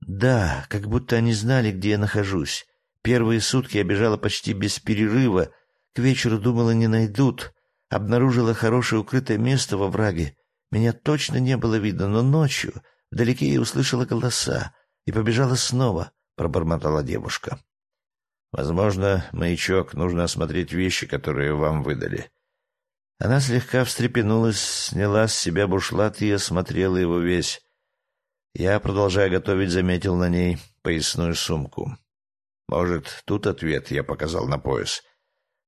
Да, как будто они знали, где я нахожусь. Первые сутки я бежала почти без перерыва. К вечеру думала, не найдут. Обнаружила хорошее укрытое место во враге. Меня точно не было видно, но ночью вдалеке я услышала голоса и побежала снова, — пробормотала девушка. «Возможно, маячок, нужно осмотреть вещи, которые вам выдали». Она слегка встрепенулась, сняла с себя бушлат и осмотрела его весь. Я, продолжая готовить, заметил на ней поясную сумку. «Может, тут ответ?» — я показал на пояс.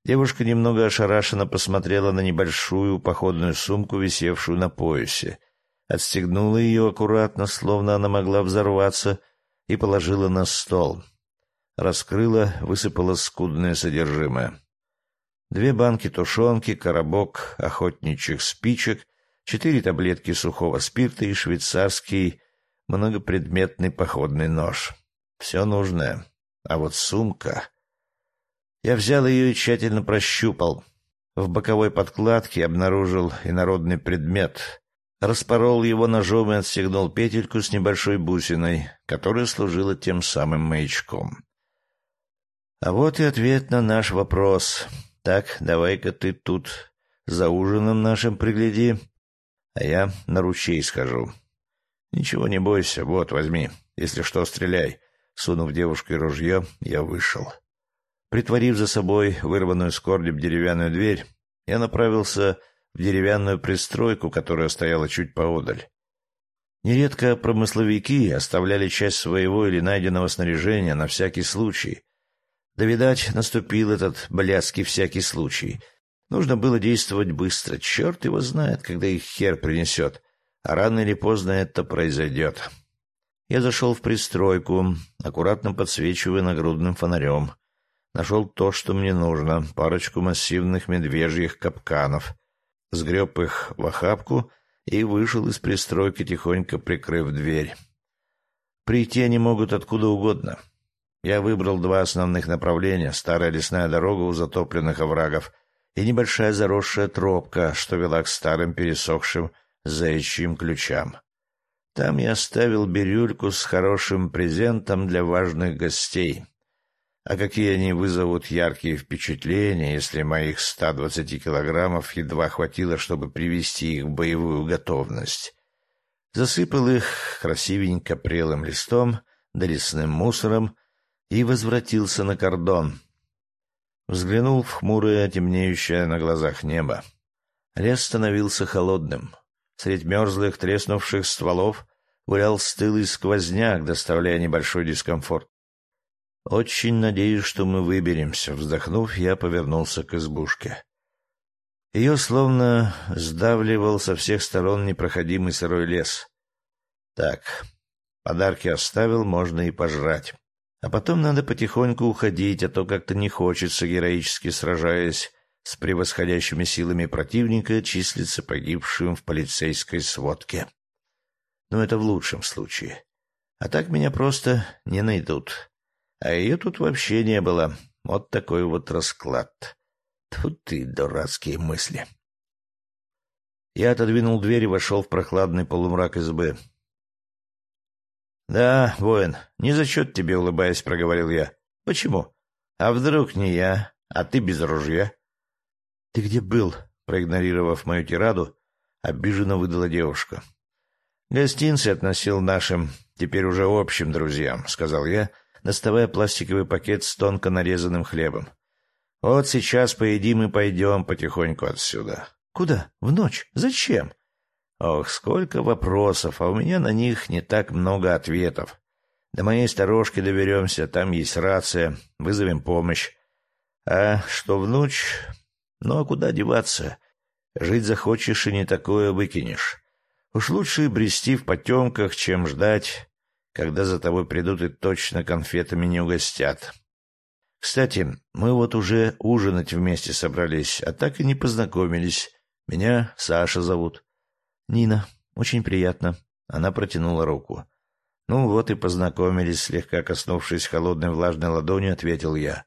Девушка немного ошарашенно посмотрела на небольшую походную сумку, висевшую на поясе. Отстегнула ее аккуратно, словно она могла взорваться, и положила на стол. Раскрыла, высыпала скудное содержимое. Две банки тушенки, коробок охотничьих спичек, четыре таблетки сухого спирта и швейцарский многопредметный походный нож. Все нужное. А вот сумка... Я взял ее и тщательно прощупал. В боковой подкладке обнаружил инородный предмет, распорол его ножом и отстегнул петельку с небольшой бусиной, которая служила тем самым маячком. А вот и ответ на наш вопрос. Так, давай-ка ты тут за ужином нашим пригляди. а я на ручей схожу. Ничего не бойся, вот, возьми. Если что, стреляй. Сунув девушке ружье, я вышел. Притворив за собой вырванную с корнем деревянную дверь, я направился в деревянную пристройку, которая стояла чуть поодаль. Нередко промысловики оставляли часть своего или найденного снаряжения на всякий случай. Да, видать, наступил этот блядский всякий случай. Нужно было действовать быстро. Черт его знает, когда их хер принесет. А рано или поздно это произойдет. Я зашел в пристройку, аккуратно подсвечивая нагрудным фонарем. Нашел то, что мне нужно, парочку массивных медвежьих капканов. Сгреб их в охапку и вышел из пристройки, тихонько прикрыв дверь. Прийти они могут откуда угодно. Я выбрал два основных направления — старая лесная дорога у затопленных оврагов и небольшая заросшая тропка, что вела к старым пересохшим заячьим ключам. Там я оставил бирюльку с хорошим презентом для важных гостей. А какие они вызовут яркие впечатления, если моих 120 килограммов едва хватило, чтобы привести их в боевую готовность. Засыпал их красивенько прелым листом да лесным мусором и возвратился на кордон. Взглянул в хмурое, темнеющее на глазах небо. Лес становился холодным. Средь мерзлых, треснувших стволов гулял стылый сквозняк, доставляя небольшой дискомфорт. «Очень надеюсь, что мы выберемся», — вздохнув, я повернулся к избушке. Ее словно сдавливал со всех сторон непроходимый сырой лес. Так, подарки оставил, можно и пожрать. А потом надо потихоньку уходить, а то как-то не хочется, героически сражаясь с превосходящими силами противника, числиться погибшим в полицейской сводке. Но это в лучшем случае. А так меня просто не найдут. А ее тут вообще не было. Вот такой вот расклад. Тут ты дурацкие мысли. Я отодвинул дверь и вошел в прохладный полумрак избы. «Да, воин, не зачет тебе, улыбаясь, проговорил я. Почему? А вдруг не я, а ты без ружья?» «Ты где был?» Проигнорировав мою тираду, обиженно выдала девушка. «Гостинцы относил нашим, теперь уже общим друзьям», — сказал я, доставая пластиковый пакет с тонко нарезанным хлебом. «Вот сейчас поедим и пойдем потихоньку отсюда». «Куда? В ночь? Зачем?» Ох, сколько вопросов, а у меня на них не так много ответов. До моей сторожки доберемся, там есть рация, вызовем помощь. А что в ночь? Ну а куда деваться? Жить захочешь и не такое выкинешь. Уж лучше брести в потемках, чем ждать, когда за тобой придут и точно конфетами не угостят. Кстати, мы вот уже ужинать вместе собрались, а так и не познакомились. Меня Саша зовут. Нина, очень приятно. Она протянула руку. Ну вот и познакомились, слегка коснувшись холодной влажной ладонью, ответил я.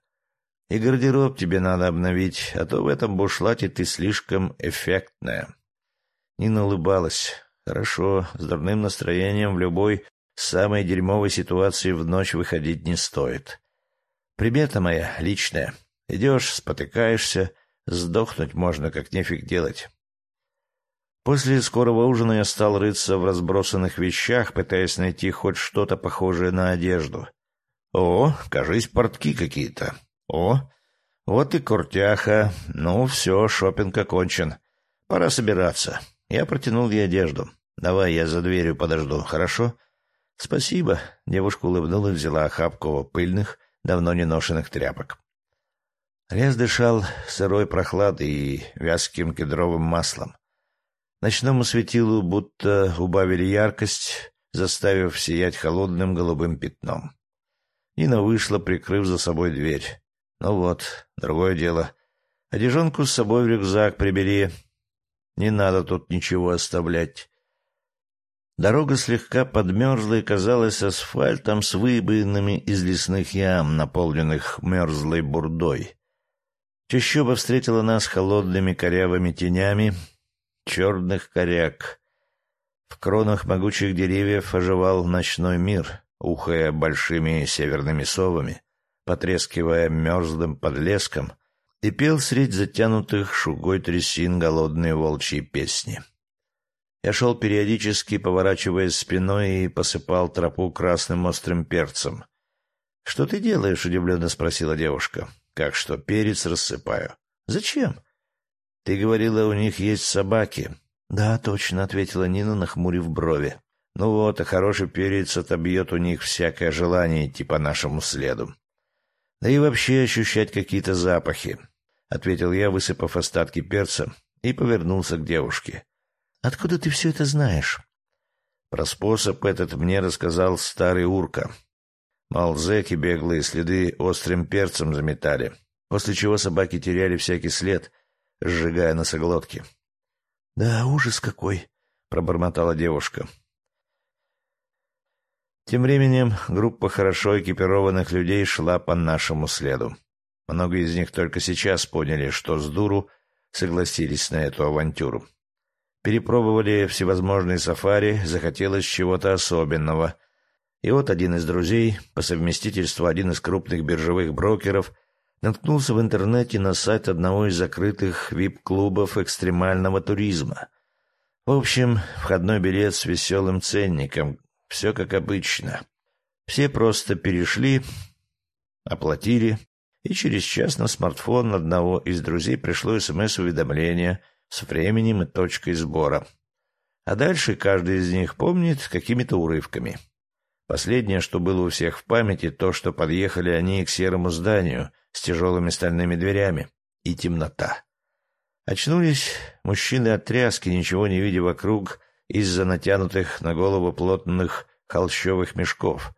И гардероб тебе надо обновить, а то в этом бушлате ты слишком эффектная. Нина улыбалась. Хорошо, с дурным настроением в любой самой дерьмовой ситуации в ночь выходить не стоит. Примета моя личная. Идешь, спотыкаешься, сдохнуть можно, как нефиг делать. После скорого ужина я стал рыться в разбросанных вещах, пытаясь найти хоть что-то похожее на одежду. О, кажись, портки какие-то. О, вот и куртяха. Ну, все, шопинг окончен. Пора собираться. Я протянул ей одежду. Давай я за дверью подожду, хорошо? Спасибо. Девушка улыбнулась, взяла охапку пыльных, давно не ношенных тряпок. Лес дышал сырой прохладой и вязким кедровым маслом. Ночному светилу будто убавили яркость, заставив сиять холодным голубым пятном. Нина вышла, прикрыв за собой дверь. Ну вот, другое дело. Одежонку с собой в рюкзак прибери. Не надо тут ничего оставлять. Дорога слегка подмерзла и казалась асфальтом с выбоинами из лесных ям, наполненных мерзлой бурдой. Чащоба встретила нас холодными корявыми тенями, черных коряк. В кронах могучих деревьев оживал ночной мир, ухая большими северными совами, потрескивая мерзлым подлеском, и пел средь затянутых шугой трясин голодные волчьи песни. Я шел периодически, поворачиваясь спиной и посыпал тропу красным острым перцем. — Что ты делаешь? — удивленно спросила девушка. — Как что, перец рассыпаю. — Зачем? — Ты говорила, у них есть собаки. — Да, точно, — ответила Нина, нахмурив брови. — Ну вот, а хороший перец отобьет у них всякое желание идти по нашему следу. Да и вообще ощущать какие-то запахи, — ответил я, высыпав остатки перца, и повернулся к девушке. — Откуда ты все это знаешь? Про способ этот мне рассказал старый урка. Мол, зэки беглые следы острым перцем заметали, после чего собаки теряли всякий след, сжигая носоглотки. — Да, ужас какой! — пробормотала девушка. Тем временем группа хорошо экипированных людей шла по нашему следу. Много из них только сейчас поняли, что с дуру согласились на эту авантюру. Перепробовали всевозможные сафари, захотелось чего-то особенного. И вот один из друзей, по совместительству один из крупных биржевых брокеров, наткнулся в интернете на сайт одного из закрытых вип-клубов экстремального туризма. В общем, входной билет с веселым ценником, все как обычно. Все просто перешли, оплатили, и через час на смартфон одного из друзей пришло СМС-уведомление с временем и точкой сбора. А дальше каждый из них помнит какими-то урывками. Последнее, что было у всех в памяти, то, что подъехали они к серому зданию с тяжелыми стальными дверями и темнота. Очнулись мужчины от тряски, ничего не видя вокруг, из-за натянутых на голову плотных холщовых мешков.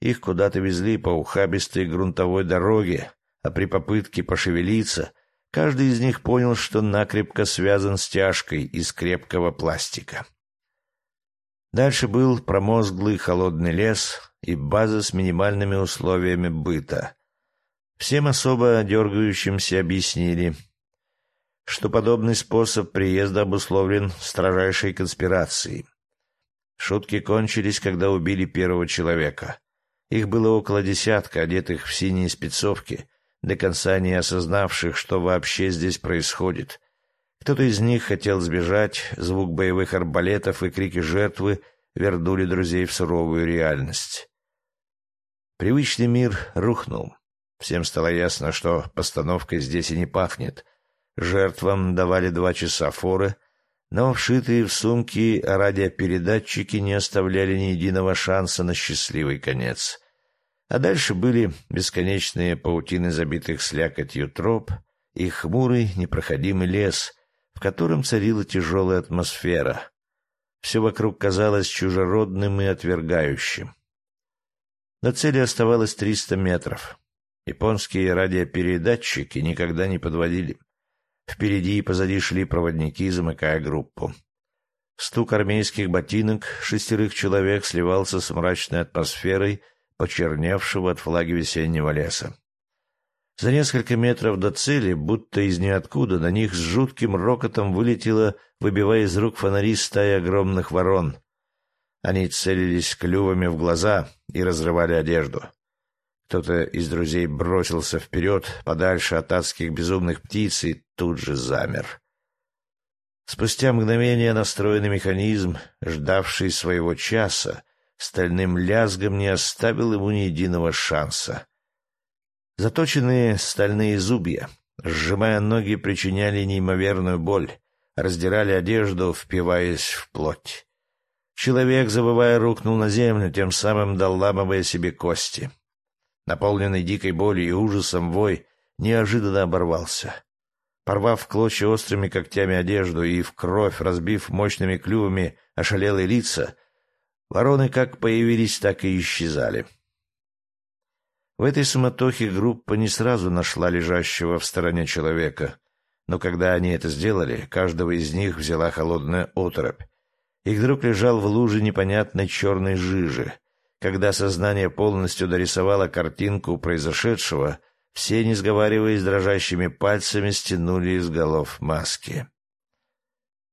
Их куда-то везли по ухабистой грунтовой дороге, а при попытке пошевелиться каждый из них понял, что накрепко связан стяжкой из крепкого пластика. Дальше был промозглый холодный лес и база с минимальными условиями быта. Всем особо дергающимся объяснили — что подобный способ приезда обусловлен строжайшей конспирацией. Шутки кончились, когда убили первого человека. Их было около десятка, одетых в синие спецовки, до конца не осознавших, что вообще здесь происходит. Кто-то из них хотел сбежать, звук боевых арбалетов и крики жертвы вернули друзей в суровую реальность. Привычный мир рухнул. Всем стало ясно, что постановкой здесь и не пахнет — Жертвам давали два часа форы, но вшитые в сумки радиопередатчики не оставляли ни единого шанса на счастливый конец. А дальше были бесконечные паутины забитых слякотью троп и хмурый непроходимый лес, в котором царила тяжелая атмосфера. Все вокруг казалось чужеродным и отвергающим. До цели оставалось триста метров. Японские радиопередатчики никогда не подводили. Впереди и позади шли проводники, замыкая группу. Стук армейских ботинок шестерых человек сливался с мрачной атмосферой почерневшего от флаги весеннего леса. За несколько метров до цели, будто из ниоткуда, на них с жутким рокотом вылетела, выбивая из рук фонари стая огромных ворон. Они целились клювами в глаза и разрывали одежду. Кто-то из друзей бросился вперед, подальше от адских безумных птиц, и тут же замер. Спустя мгновение настроенный механизм, ждавший своего часа, стальным лязгом не оставил ему ни единого шанса. Заточенные стальные зубья, сжимая ноги, причиняли неимоверную боль, раздирали одежду, впиваясь в плоть. Человек, забывая, рухнул на землю, тем самым доламывая себе кости. Наполненный дикой болью и ужасом вой неожиданно оборвался. Порвав в клочья острыми когтями одежду и в кровь, разбив мощными клювами ошалелые лица, вороны как появились, так и исчезали. В этой суматохе группа не сразу нашла лежащего в стороне человека, но когда они это сделали, каждого из них взяла холодная оторопь. Их друг лежал в луже непонятной черной жижи — когда сознание полностью дорисовало картинку произошедшего, все, не сговариваясь дрожащими пальцами, стянули из голов маски.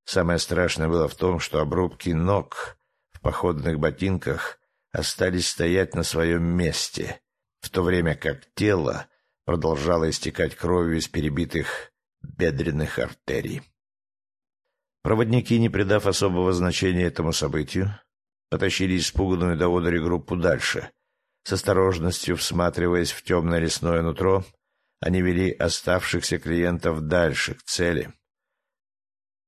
Самое страшное было в том, что обрубки ног походных ботинках остались стоять на своем месте, в то время как тело продолжало истекать кровью из перебитых бедренных артерий. Проводники, не придав особого значения этому событию, потащили испуганную до одури группу дальше. С осторожностью всматриваясь в темное лесное нутро, они вели оставшихся клиентов дальше, к цели.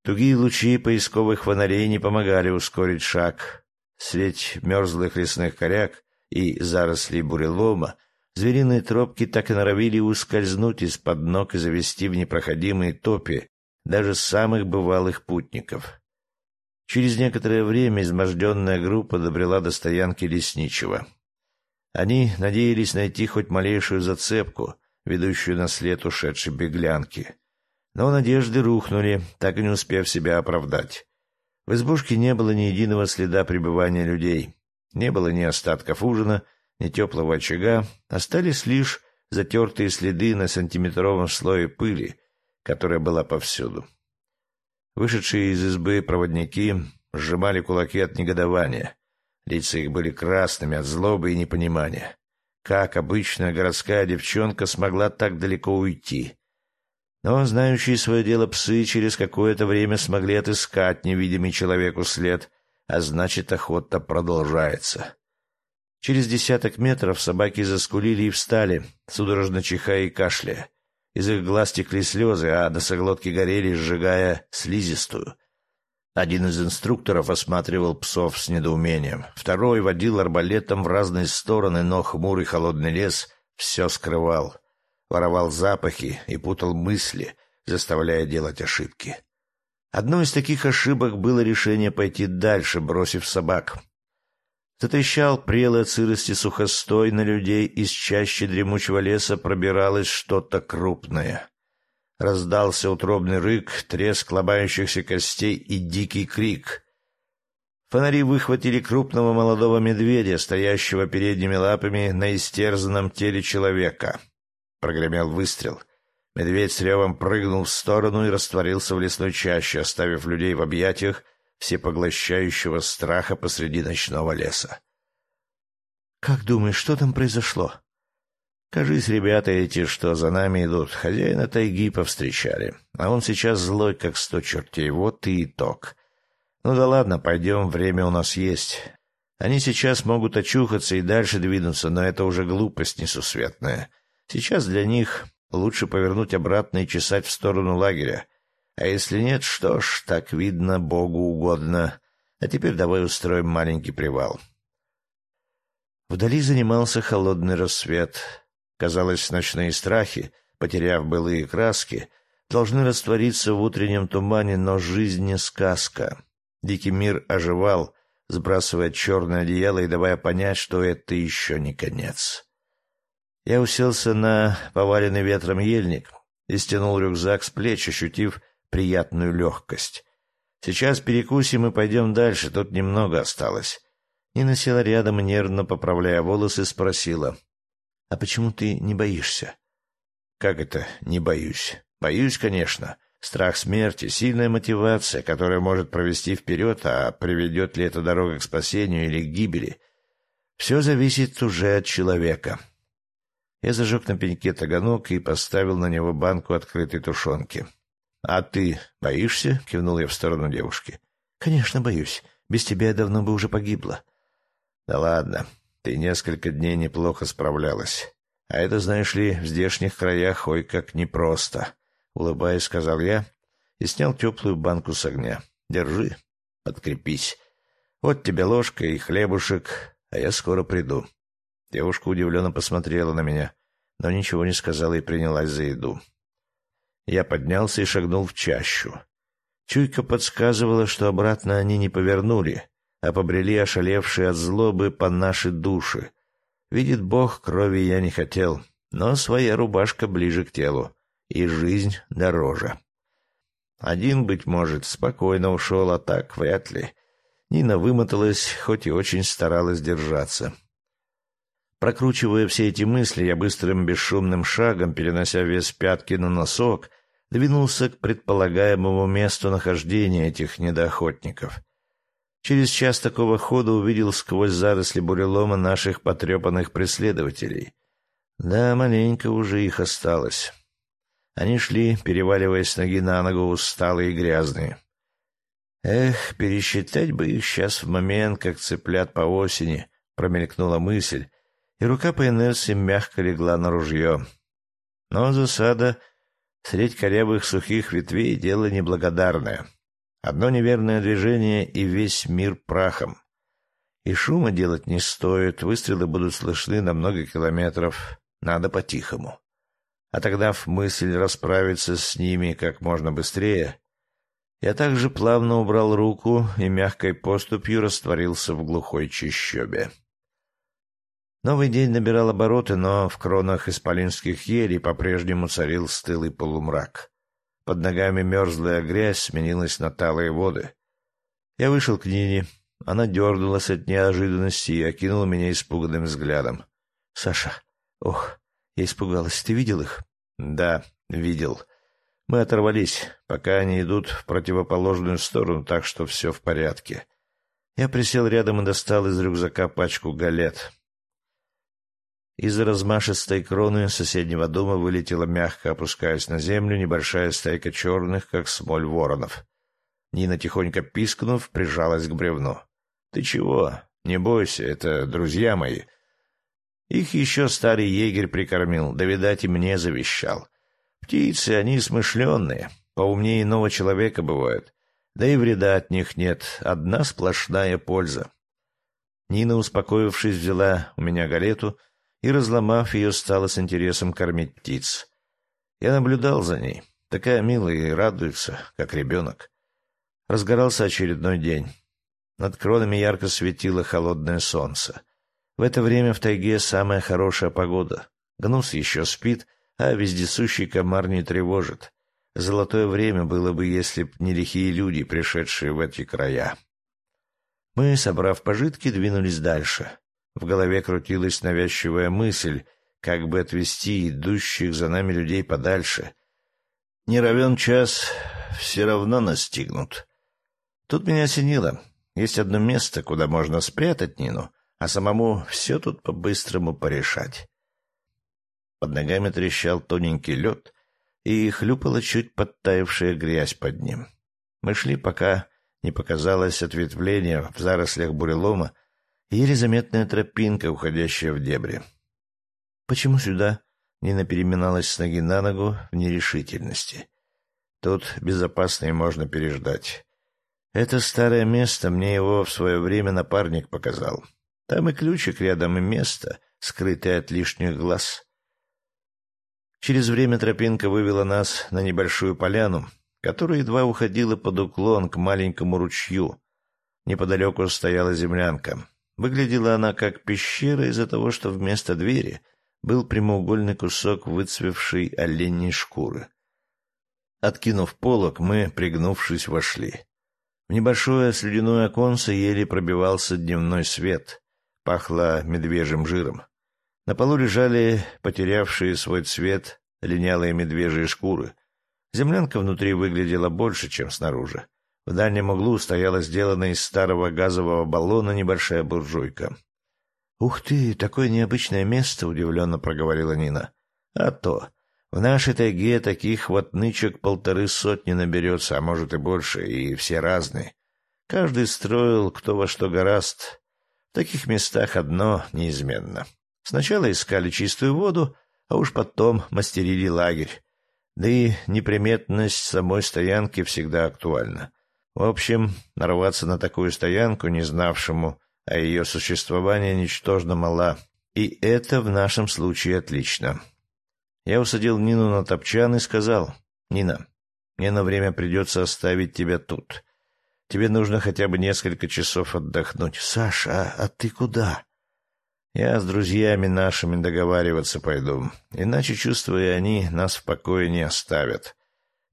Тугие лучи поисковых фонарей не помогали ускорить шаг. Средь мерзлых лесных коряк и зарослей бурелома звериные тропки так и норовили ускользнуть из-под ног и завести в непроходимые топи даже самых бывалых путников. Через некоторое время изможденная группа добрела до стоянки лесничего. Они надеялись найти хоть малейшую зацепку, ведущую на след ушедшей беглянки. Но надежды рухнули, так и не успев себя оправдать. В избушке не было ни единого следа пребывания людей. Не было ни остатков ужина, ни теплого очага. Остались лишь затертые следы на сантиметровом слое пыли, которая была повсюду. Вышедшие из избы проводники сжимали кулаки от негодования. Лица их были красными от злобы и непонимания. Как обычная городская девчонка смогла так далеко уйти? Но знающие свое дело псы через какое-то время смогли отыскать невидимый человеку след, а значит, охота продолжается. Через десяток метров собаки заскулили и встали, судорожно чихая и кашляя. Из их глаз текли слезы, а носоглотки горели, сжигая слизистую. Один из инструкторов осматривал псов с недоумением. Второй водил арбалетом в разные стороны, но хмурый холодный лес все скрывал. Воровал запахи и путал мысли, заставляя делать ошибки. Одной из таких ошибок было решение пойти дальше, бросив собак. Затрещал прелый от сырости сухостой, на людей из чаще дремучего леса пробиралось что-то крупное. Раздался утробный рык, треск ломающихся костей и дикий крик. Фонари выхватили крупного молодого медведя, стоящего передними лапами на истерзанном теле человека. Прогремел выстрел. Медведь с ревом прыгнул в сторону и растворился в лесной чаще, оставив людей в объятиях — всепоглощающего страха посреди ночного леса. «Как думаешь, что там произошло?» «Кажись, ребята эти, что за нами идут, хозяина тайги повстречали, а он сейчас злой, как сто чертей. Вот и итог. Ну да ладно, пойдем, время у нас есть. Они сейчас могут очухаться и дальше двинуться, но это уже глупость несусветная. Сейчас для них лучше повернуть обратно и чесать в сторону лагеря. А если нет, что ж, так видно, Богу угодно. А теперь давай устроим маленький привал. Вдали занимался холодный рассвет. Казалось, ночные страхи, потеряв былые краски, должны раствориться в утреннем тумане, но жизнь не сказка. Дикий мир оживал, сбрасывая черное одеяло и давая понять, что это еще не конец. Я уселся на поваленный ветром ельник и стянул рюкзак с плеч, ощутив приятную легкость. Сейчас перекусим и пойдем дальше, тут немного осталось. Нина села рядом нервно поправляя волосы, спросила. — А почему ты не боишься? — Как это «не боюсь»? Боюсь, конечно. Страх смерти — сильная мотивация, которая может провести вперед, а приведет ли эта дорога к спасению или к гибели? Все зависит уже от человека. Я зажег на пеньке таганок и поставил на него банку открытой тушенки. «А ты боишься?» — кивнул я в сторону девушки. «Конечно, боюсь. Без тебя я давно бы уже погибла». «Да ладно. Ты несколько дней неплохо справлялась. А это, знаешь ли, в здешних краях ой как непросто», — улыбаясь, сказал я и снял теплую банку с огня. «Держи, подкрепись. Вот тебе ложка и хлебушек, а я скоро приду». Девушка удивленно посмотрела на меня, но ничего не сказала и принялась за еду. Я поднялся и шагнул в чащу. Чуйка подсказывала, что обратно они не повернули, а побрели ошалевшие от злобы по нашей душе. Видит Бог, крови я не хотел, но своя рубашка ближе к телу, и жизнь дороже. Один, быть может, спокойно ушел, а так вряд ли. Нина вымоталась, хоть и очень старалась держаться. Прокручивая все эти мысли, я быстрым бесшумным шагом, перенося вес пятки на носок, двинулся к предполагаемому месту нахождения этих недоохотников. Через час такого хода увидел сквозь заросли бурелома наших потрепанных преследователей. Да, маленько уже их осталось. Они шли, переваливаясь ноги на ногу, усталые и грязные. Эх, пересчитать бы их сейчас в момент, как цыплят по осени, промелькнула мысль, и рука по инерции мягко легла на ружье. Но засада средь корявых сухих ветвей — дело неблагодарное. Одно неверное движение — и весь мир прахом. И шума делать не стоит, выстрелы будут слышны на много километров, надо по-тихому. А тогда в мысль расправиться с ними как можно быстрее, я также плавно убрал руку и мягкой поступью растворился в глухой чащобе. Новый день набирал обороты, но в кронах исполинских елей по-прежнему царил стылый полумрак. Под ногами мерзлая грязь сменилась на талые воды. Я вышел к Нине. Она дернулась от неожиданности и окинула меня испуганным взглядом. — Саша, ох, я испугалась. Ты видел их? — Да, видел. Мы оторвались, пока они идут в противоположную сторону, так что все в порядке. Я присел рядом и достал из рюкзака пачку галет. Из размашистой кроны соседнего дома вылетела, мягко опускаясь на землю, небольшая стайка черных, как смоль воронов. Нина, тихонько пискнув, прижалась к бревну. — Ты чего? Не бойся, это друзья мои. Их еще старый егерь прикормил, да, видать, и мне завещал. Птицы, они смышленные, поумнее иного человека бывают. Да и вреда от них нет, одна сплошная польза. Нина, успокоившись, взяла у меня галету — и, разломав ее, стала с интересом кормить птиц. Я наблюдал за ней. Такая милая и радуется, как ребенок. Разгорался очередной день. Над кронами ярко светило холодное солнце. В это время в тайге самая хорошая погода. Гнус еще спит, а вездесущий комар не тревожит. Золотое время было бы, если б не лихие люди, пришедшие в эти края. Мы, собрав пожитки, двинулись дальше. В голове крутилась навязчивая мысль, как бы отвести идущих за нами людей подальше. Не равен час, все равно настигнут. Тут меня осенило. Есть одно место, куда можно спрятать Нину, а самому все тут по-быстрому порешать. Под ногами трещал тоненький лед, и хлюпала чуть подтаявшая грязь под ним. Мы шли, пока не показалось ответвление в зарослях бурелома, еле заметная тропинка, уходящая в дебри. «Почему сюда?» — Нина переминалась с ноги на ногу в нерешительности. «Тут безопасно и можно переждать. Это старое место, мне его в свое время напарник показал. Там и ключик рядом, и место, скрытое от лишних глаз». Через время тропинка вывела нас на небольшую поляну, которая едва уходила под уклон к маленькому ручью. Неподалеку стояла землянка. Выглядела она как пещера из-за того, что вместо двери был прямоугольный кусок выцвевшей оленьей шкуры. Откинув полог, мы, пригнувшись, вошли. В небольшое слюдяное оконце еле пробивался дневной свет, пахло медвежьим жиром. На полу лежали потерявшие свой цвет линялые медвежьи шкуры. Землянка внутри выглядела больше, чем снаружи. В дальнем углу стояла сделанная из старого газового баллона небольшая буржуйка. «Ух ты, такое необычное место!» — удивленно проговорила Нина. «А то! В нашей тайге таких вот нычек полторы сотни наберется, а может и больше, и все разные. Каждый строил кто во что гораст. В таких местах одно неизменно. Сначала искали чистую воду, а уж потом мастерили лагерь. Да и неприметность самой стоянки всегда актуальна. В общем, нарваться на такую стоянку, не знавшему о ее существовании, ничтожно мала. И это в нашем случае отлично. Я усадил Нину на топчан и сказал, «Нина, мне на время придется оставить тебя тут. Тебе нужно хотя бы несколько часов отдохнуть. Саша, а, а ты куда?» «Я с друзьями нашими договариваться пойду, иначе, чувствуя они, нас в покое не оставят.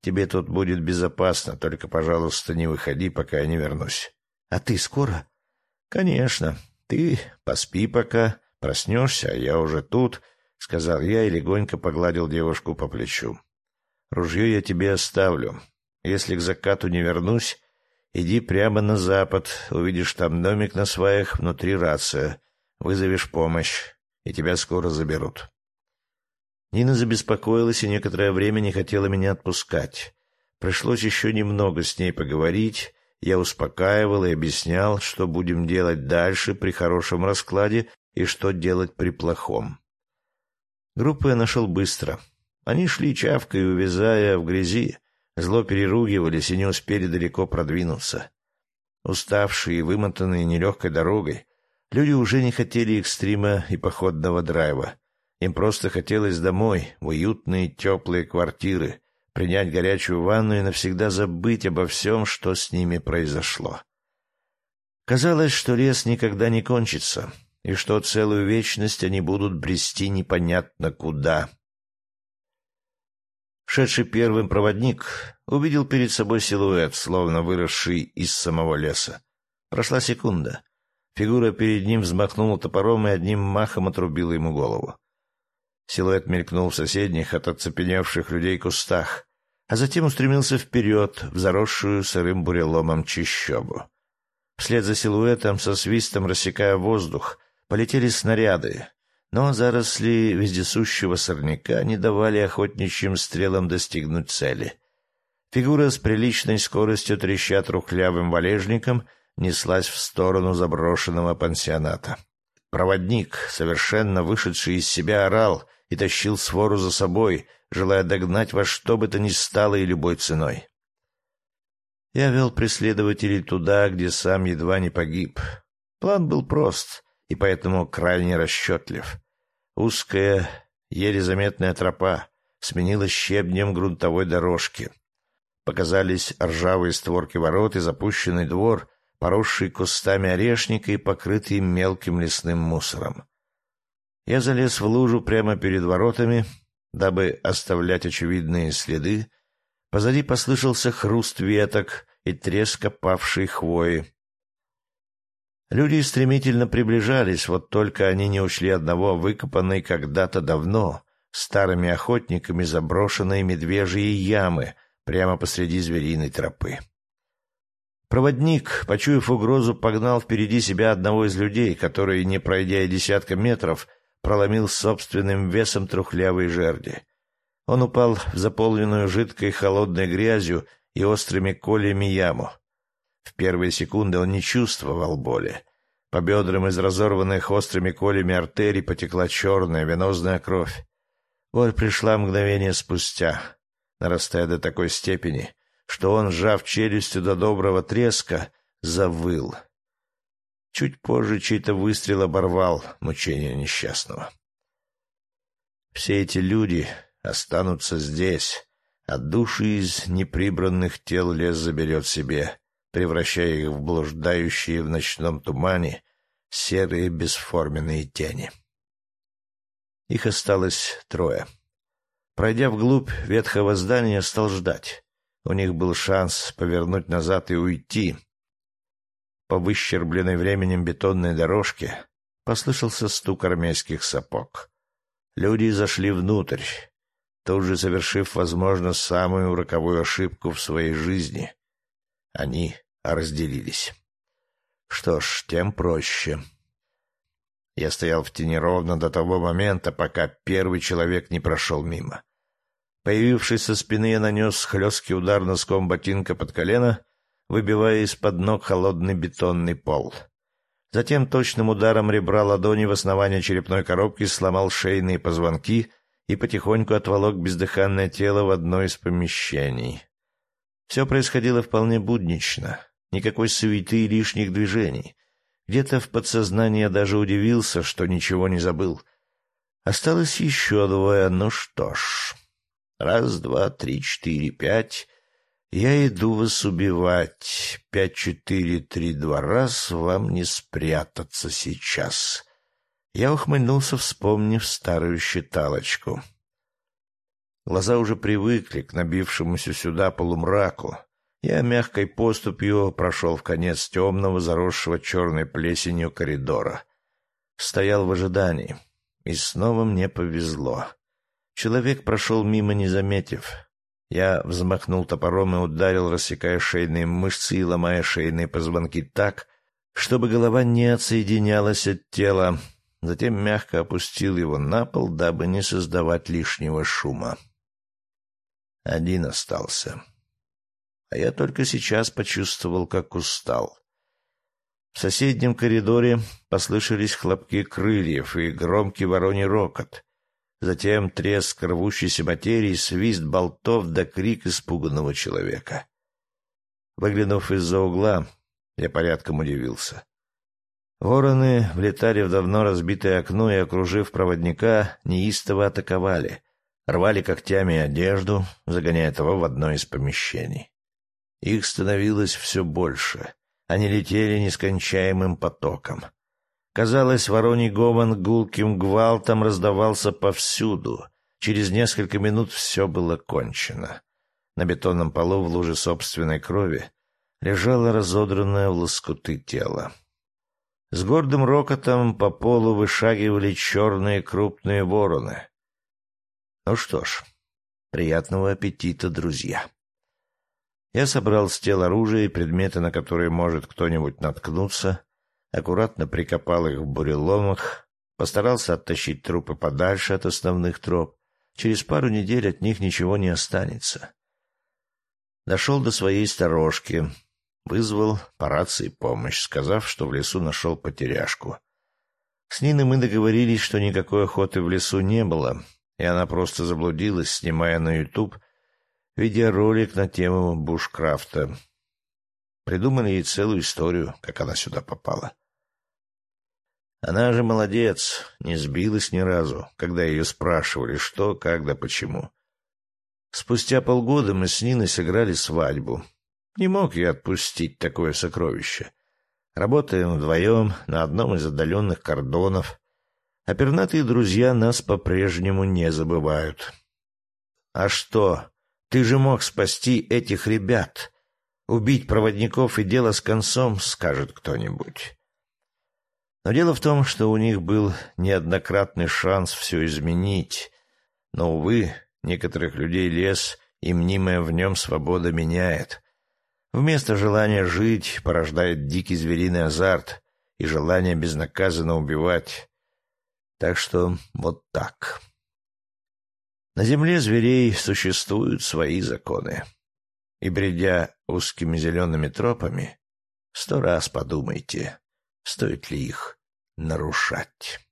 Тебе тут будет безопасно, только, пожалуйста, не выходи, пока я не вернусь. А ты скоро? Конечно. Ты поспи пока, проснешься, а я уже тут, — сказал я и легонько погладил девушку по плечу. Ружье я тебе оставлю. Если к закату не вернусь, иди прямо на запад, увидишь там домик на сваях, внутри рация, вызовешь помощь, и тебя скоро заберут. Нина забеспокоилась и некоторое время не хотела меня отпускать. Пришлось еще немного с ней поговорить, Я успокаивал и объяснял, что будем делать дальше при хорошем раскладе и что делать при плохом. Группу я нашел быстро. Они шли чавкой, увязая в грязи, зло переругивались и не успели далеко продвинуться. Уставшие и вымотанные нелегкой дорогой, люди уже не хотели экстрима и походного драйва. Им просто хотелось домой, в уютные теплые квартиры, принять горячую ванну и навсегда забыть обо всем, что с ними произошло. Казалось, что лес никогда не кончится, и что целую вечность они будут брести непонятно куда. Шедший первым проводник увидел перед собой силуэт, словно выросший из самого леса. Прошла секунда. Фигура перед ним взмахнула топором и одним махом отрубила ему голову. Силуэт мелькнул в соседних от оцепеневших людей кустах, а затем устремился вперед в заросшую сырым буреломом чищобу. Вслед за силуэтом, со свистом рассекая воздух, полетели снаряды, но заросли вездесущего сорняка не давали охотничьим стрелам достигнуть цели. Фигура с приличной скоростью, треща трухлявым валежником, неслась в сторону заброшенного пансионата. Проводник, совершенно вышедший из себя, орал и тащил свору за собой, желая догнать во что бы то ни стало и любой ценой. Я вел преследователей туда, где сам едва не погиб. План был прост и поэтому крайне расчетлив. Узкая, еле заметная тропа сменилась щебнем грунтовой дорожки. Показались ржавые створки ворот и запущенный двор, поросший кустами орешника и покрытый мелким лесным мусором. Я залез в лужу прямо перед воротами, дабы оставлять очевидные следы. Позади послышался хруст веток и треск опавшей хвои. Люди стремительно приближались, вот только они не ушли одного выкопанной когда-то давно старыми охотниками заброшенной медвежьей ямы прямо посреди звериной тропы. Проводник, почуяв угрозу, погнал впереди себя одного из людей, который, не пройдя и десятка метров, проломил собственным весом трухлявые жерди. Он упал в заполненную жидкой холодной грязью и острыми колями яму. В первые секунды он не чувствовал боли. По бедрам из разорванных острыми колями артерий потекла черная венозная кровь. Боль пришла мгновение спустя, нарастая до такой степени, что он, сжав челюстью до доброго треска, завыл. Чуть позже чей-то выстрел оборвал мучение несчастного. Все эти люди останутся здесь, а души из неприбранных тел лес заберет себе, превращая их в блуждающие в ночном тумане серые бесформенные тени. Их осталось трое. Пройдя вглубь ветхого здания, стал ждать. У них был шанс повернуть назад и уйти. По выщербленной временем бетонной дорожке послышался стук армейских сапог. Люди зашли внутрь, тут же совершив, возможно, самую роковую ошибку в своей жизни. Они разделились. Что ж, тем проще. Я стоял в тени ровно до того момента, пока первый человек не прошел мимо. Появившись со спины, я нанес хлесткий удар носком ботинка под колено, выбивая из-под ног холодный бетонный пол. Затем точным ударом ребра ладони в основание черепной коробки сломал шейные позвонки и потихоньку отволок бездыханное тело в одно из помещений. Все происходило вполне буднично. Никакой суеты и лишних движений. Где-то в подсознании я даже удивился, что ничего не забыл. Осталось еще двое, ну что ж. Раз, два, три, четыре, пять. Я иду вас убивать. Пять, четыре, три, два раз. Вам не спрятаться сейчас. Я ухмыльнулся, вспомнив старую считалочку. Глаза уже привыкли к набившемуся сюда полумраку. Я мягкой поступью прошел в конец темного, заросшего черной плесенью коридора. Стоял в ожидании. И снова мне повезло. Человек прошел мимо, не заметив. Я взмахнул топором и ударил, рассекая шейные мышцы и ломая шейные позвонки так, чтобы голова не отсоединялась от тела. Затем мягко опустил его на пол, дабы не создавать лишнего шума. Один остался. а я только сейчас почувствовал, как устал. В соседнем коридоре послышались хлопки крыльев и громкий вороний рокот. Затем треск рвущейся материи, свист болтов да крик испуганного человека. Выглянув из-за угла, я порядком удивился. Вороны влетали в давно разбитое окно и, окружив проводника, неистово атаковали, рвали когтями одежду, загоняя того в одно из помещений. Их становилось все больше. Они летели нескончаемым потоком. Казалось, вороний гомон гулким гвалтом раздавался повсюду. Через несколько минут все было кончено. На бетонном полу в луже собственной крови лежало разодранное в лоскуты тело. С гордым рокотом по полу вышагивали черные крупные вороны. Ну что ж, приятного аппетита, друзья. Я собрал с тел оружие и предметы, на которые может кто-нибудь наткнуться, аккуратно прикопал их в буреломах, постарался оттащить трупы подальше от основных троп. Через пару недель от них ничего не останется. Дошел до своей сторожки, вызвал по рации помощь, сказав, что в лесу нашел потеряшку. С Ниной мы договорились, что никакой охоты в лесу не было, и она просто заблудилась, снимая на YouTube видеоролик на тему бушкрафта. Придумали ей целую историю, как она сюда попала. Она же молодец, не сбилась ни разу, когда ее спрашивали, что, как да почему. Спустя полгода мы с Ниной сыграли свадьбу. Не мог я отпустить такое сокровище. Работаем вдвоем на одном из отдаленных кордонов, а пернатые друзья нас по-прежнему не забывают. А что, ты же мог спасти этих ребят, убить проводников и дело с концом, скажет кто-нибудь. Но дело в том, что у них был неоднократный шанс все изменить, но, увы, Некоторых людей лес и мнимая в нем свобода меняет. Вместо желания жить порождает дикий звериный азарт и желание безнаказанно убивать. Так что вот так. На земле зверей существуют свои законы. И, бредя узкими зелеными тропами, сто раз подумайте, стоит ли их нарушать.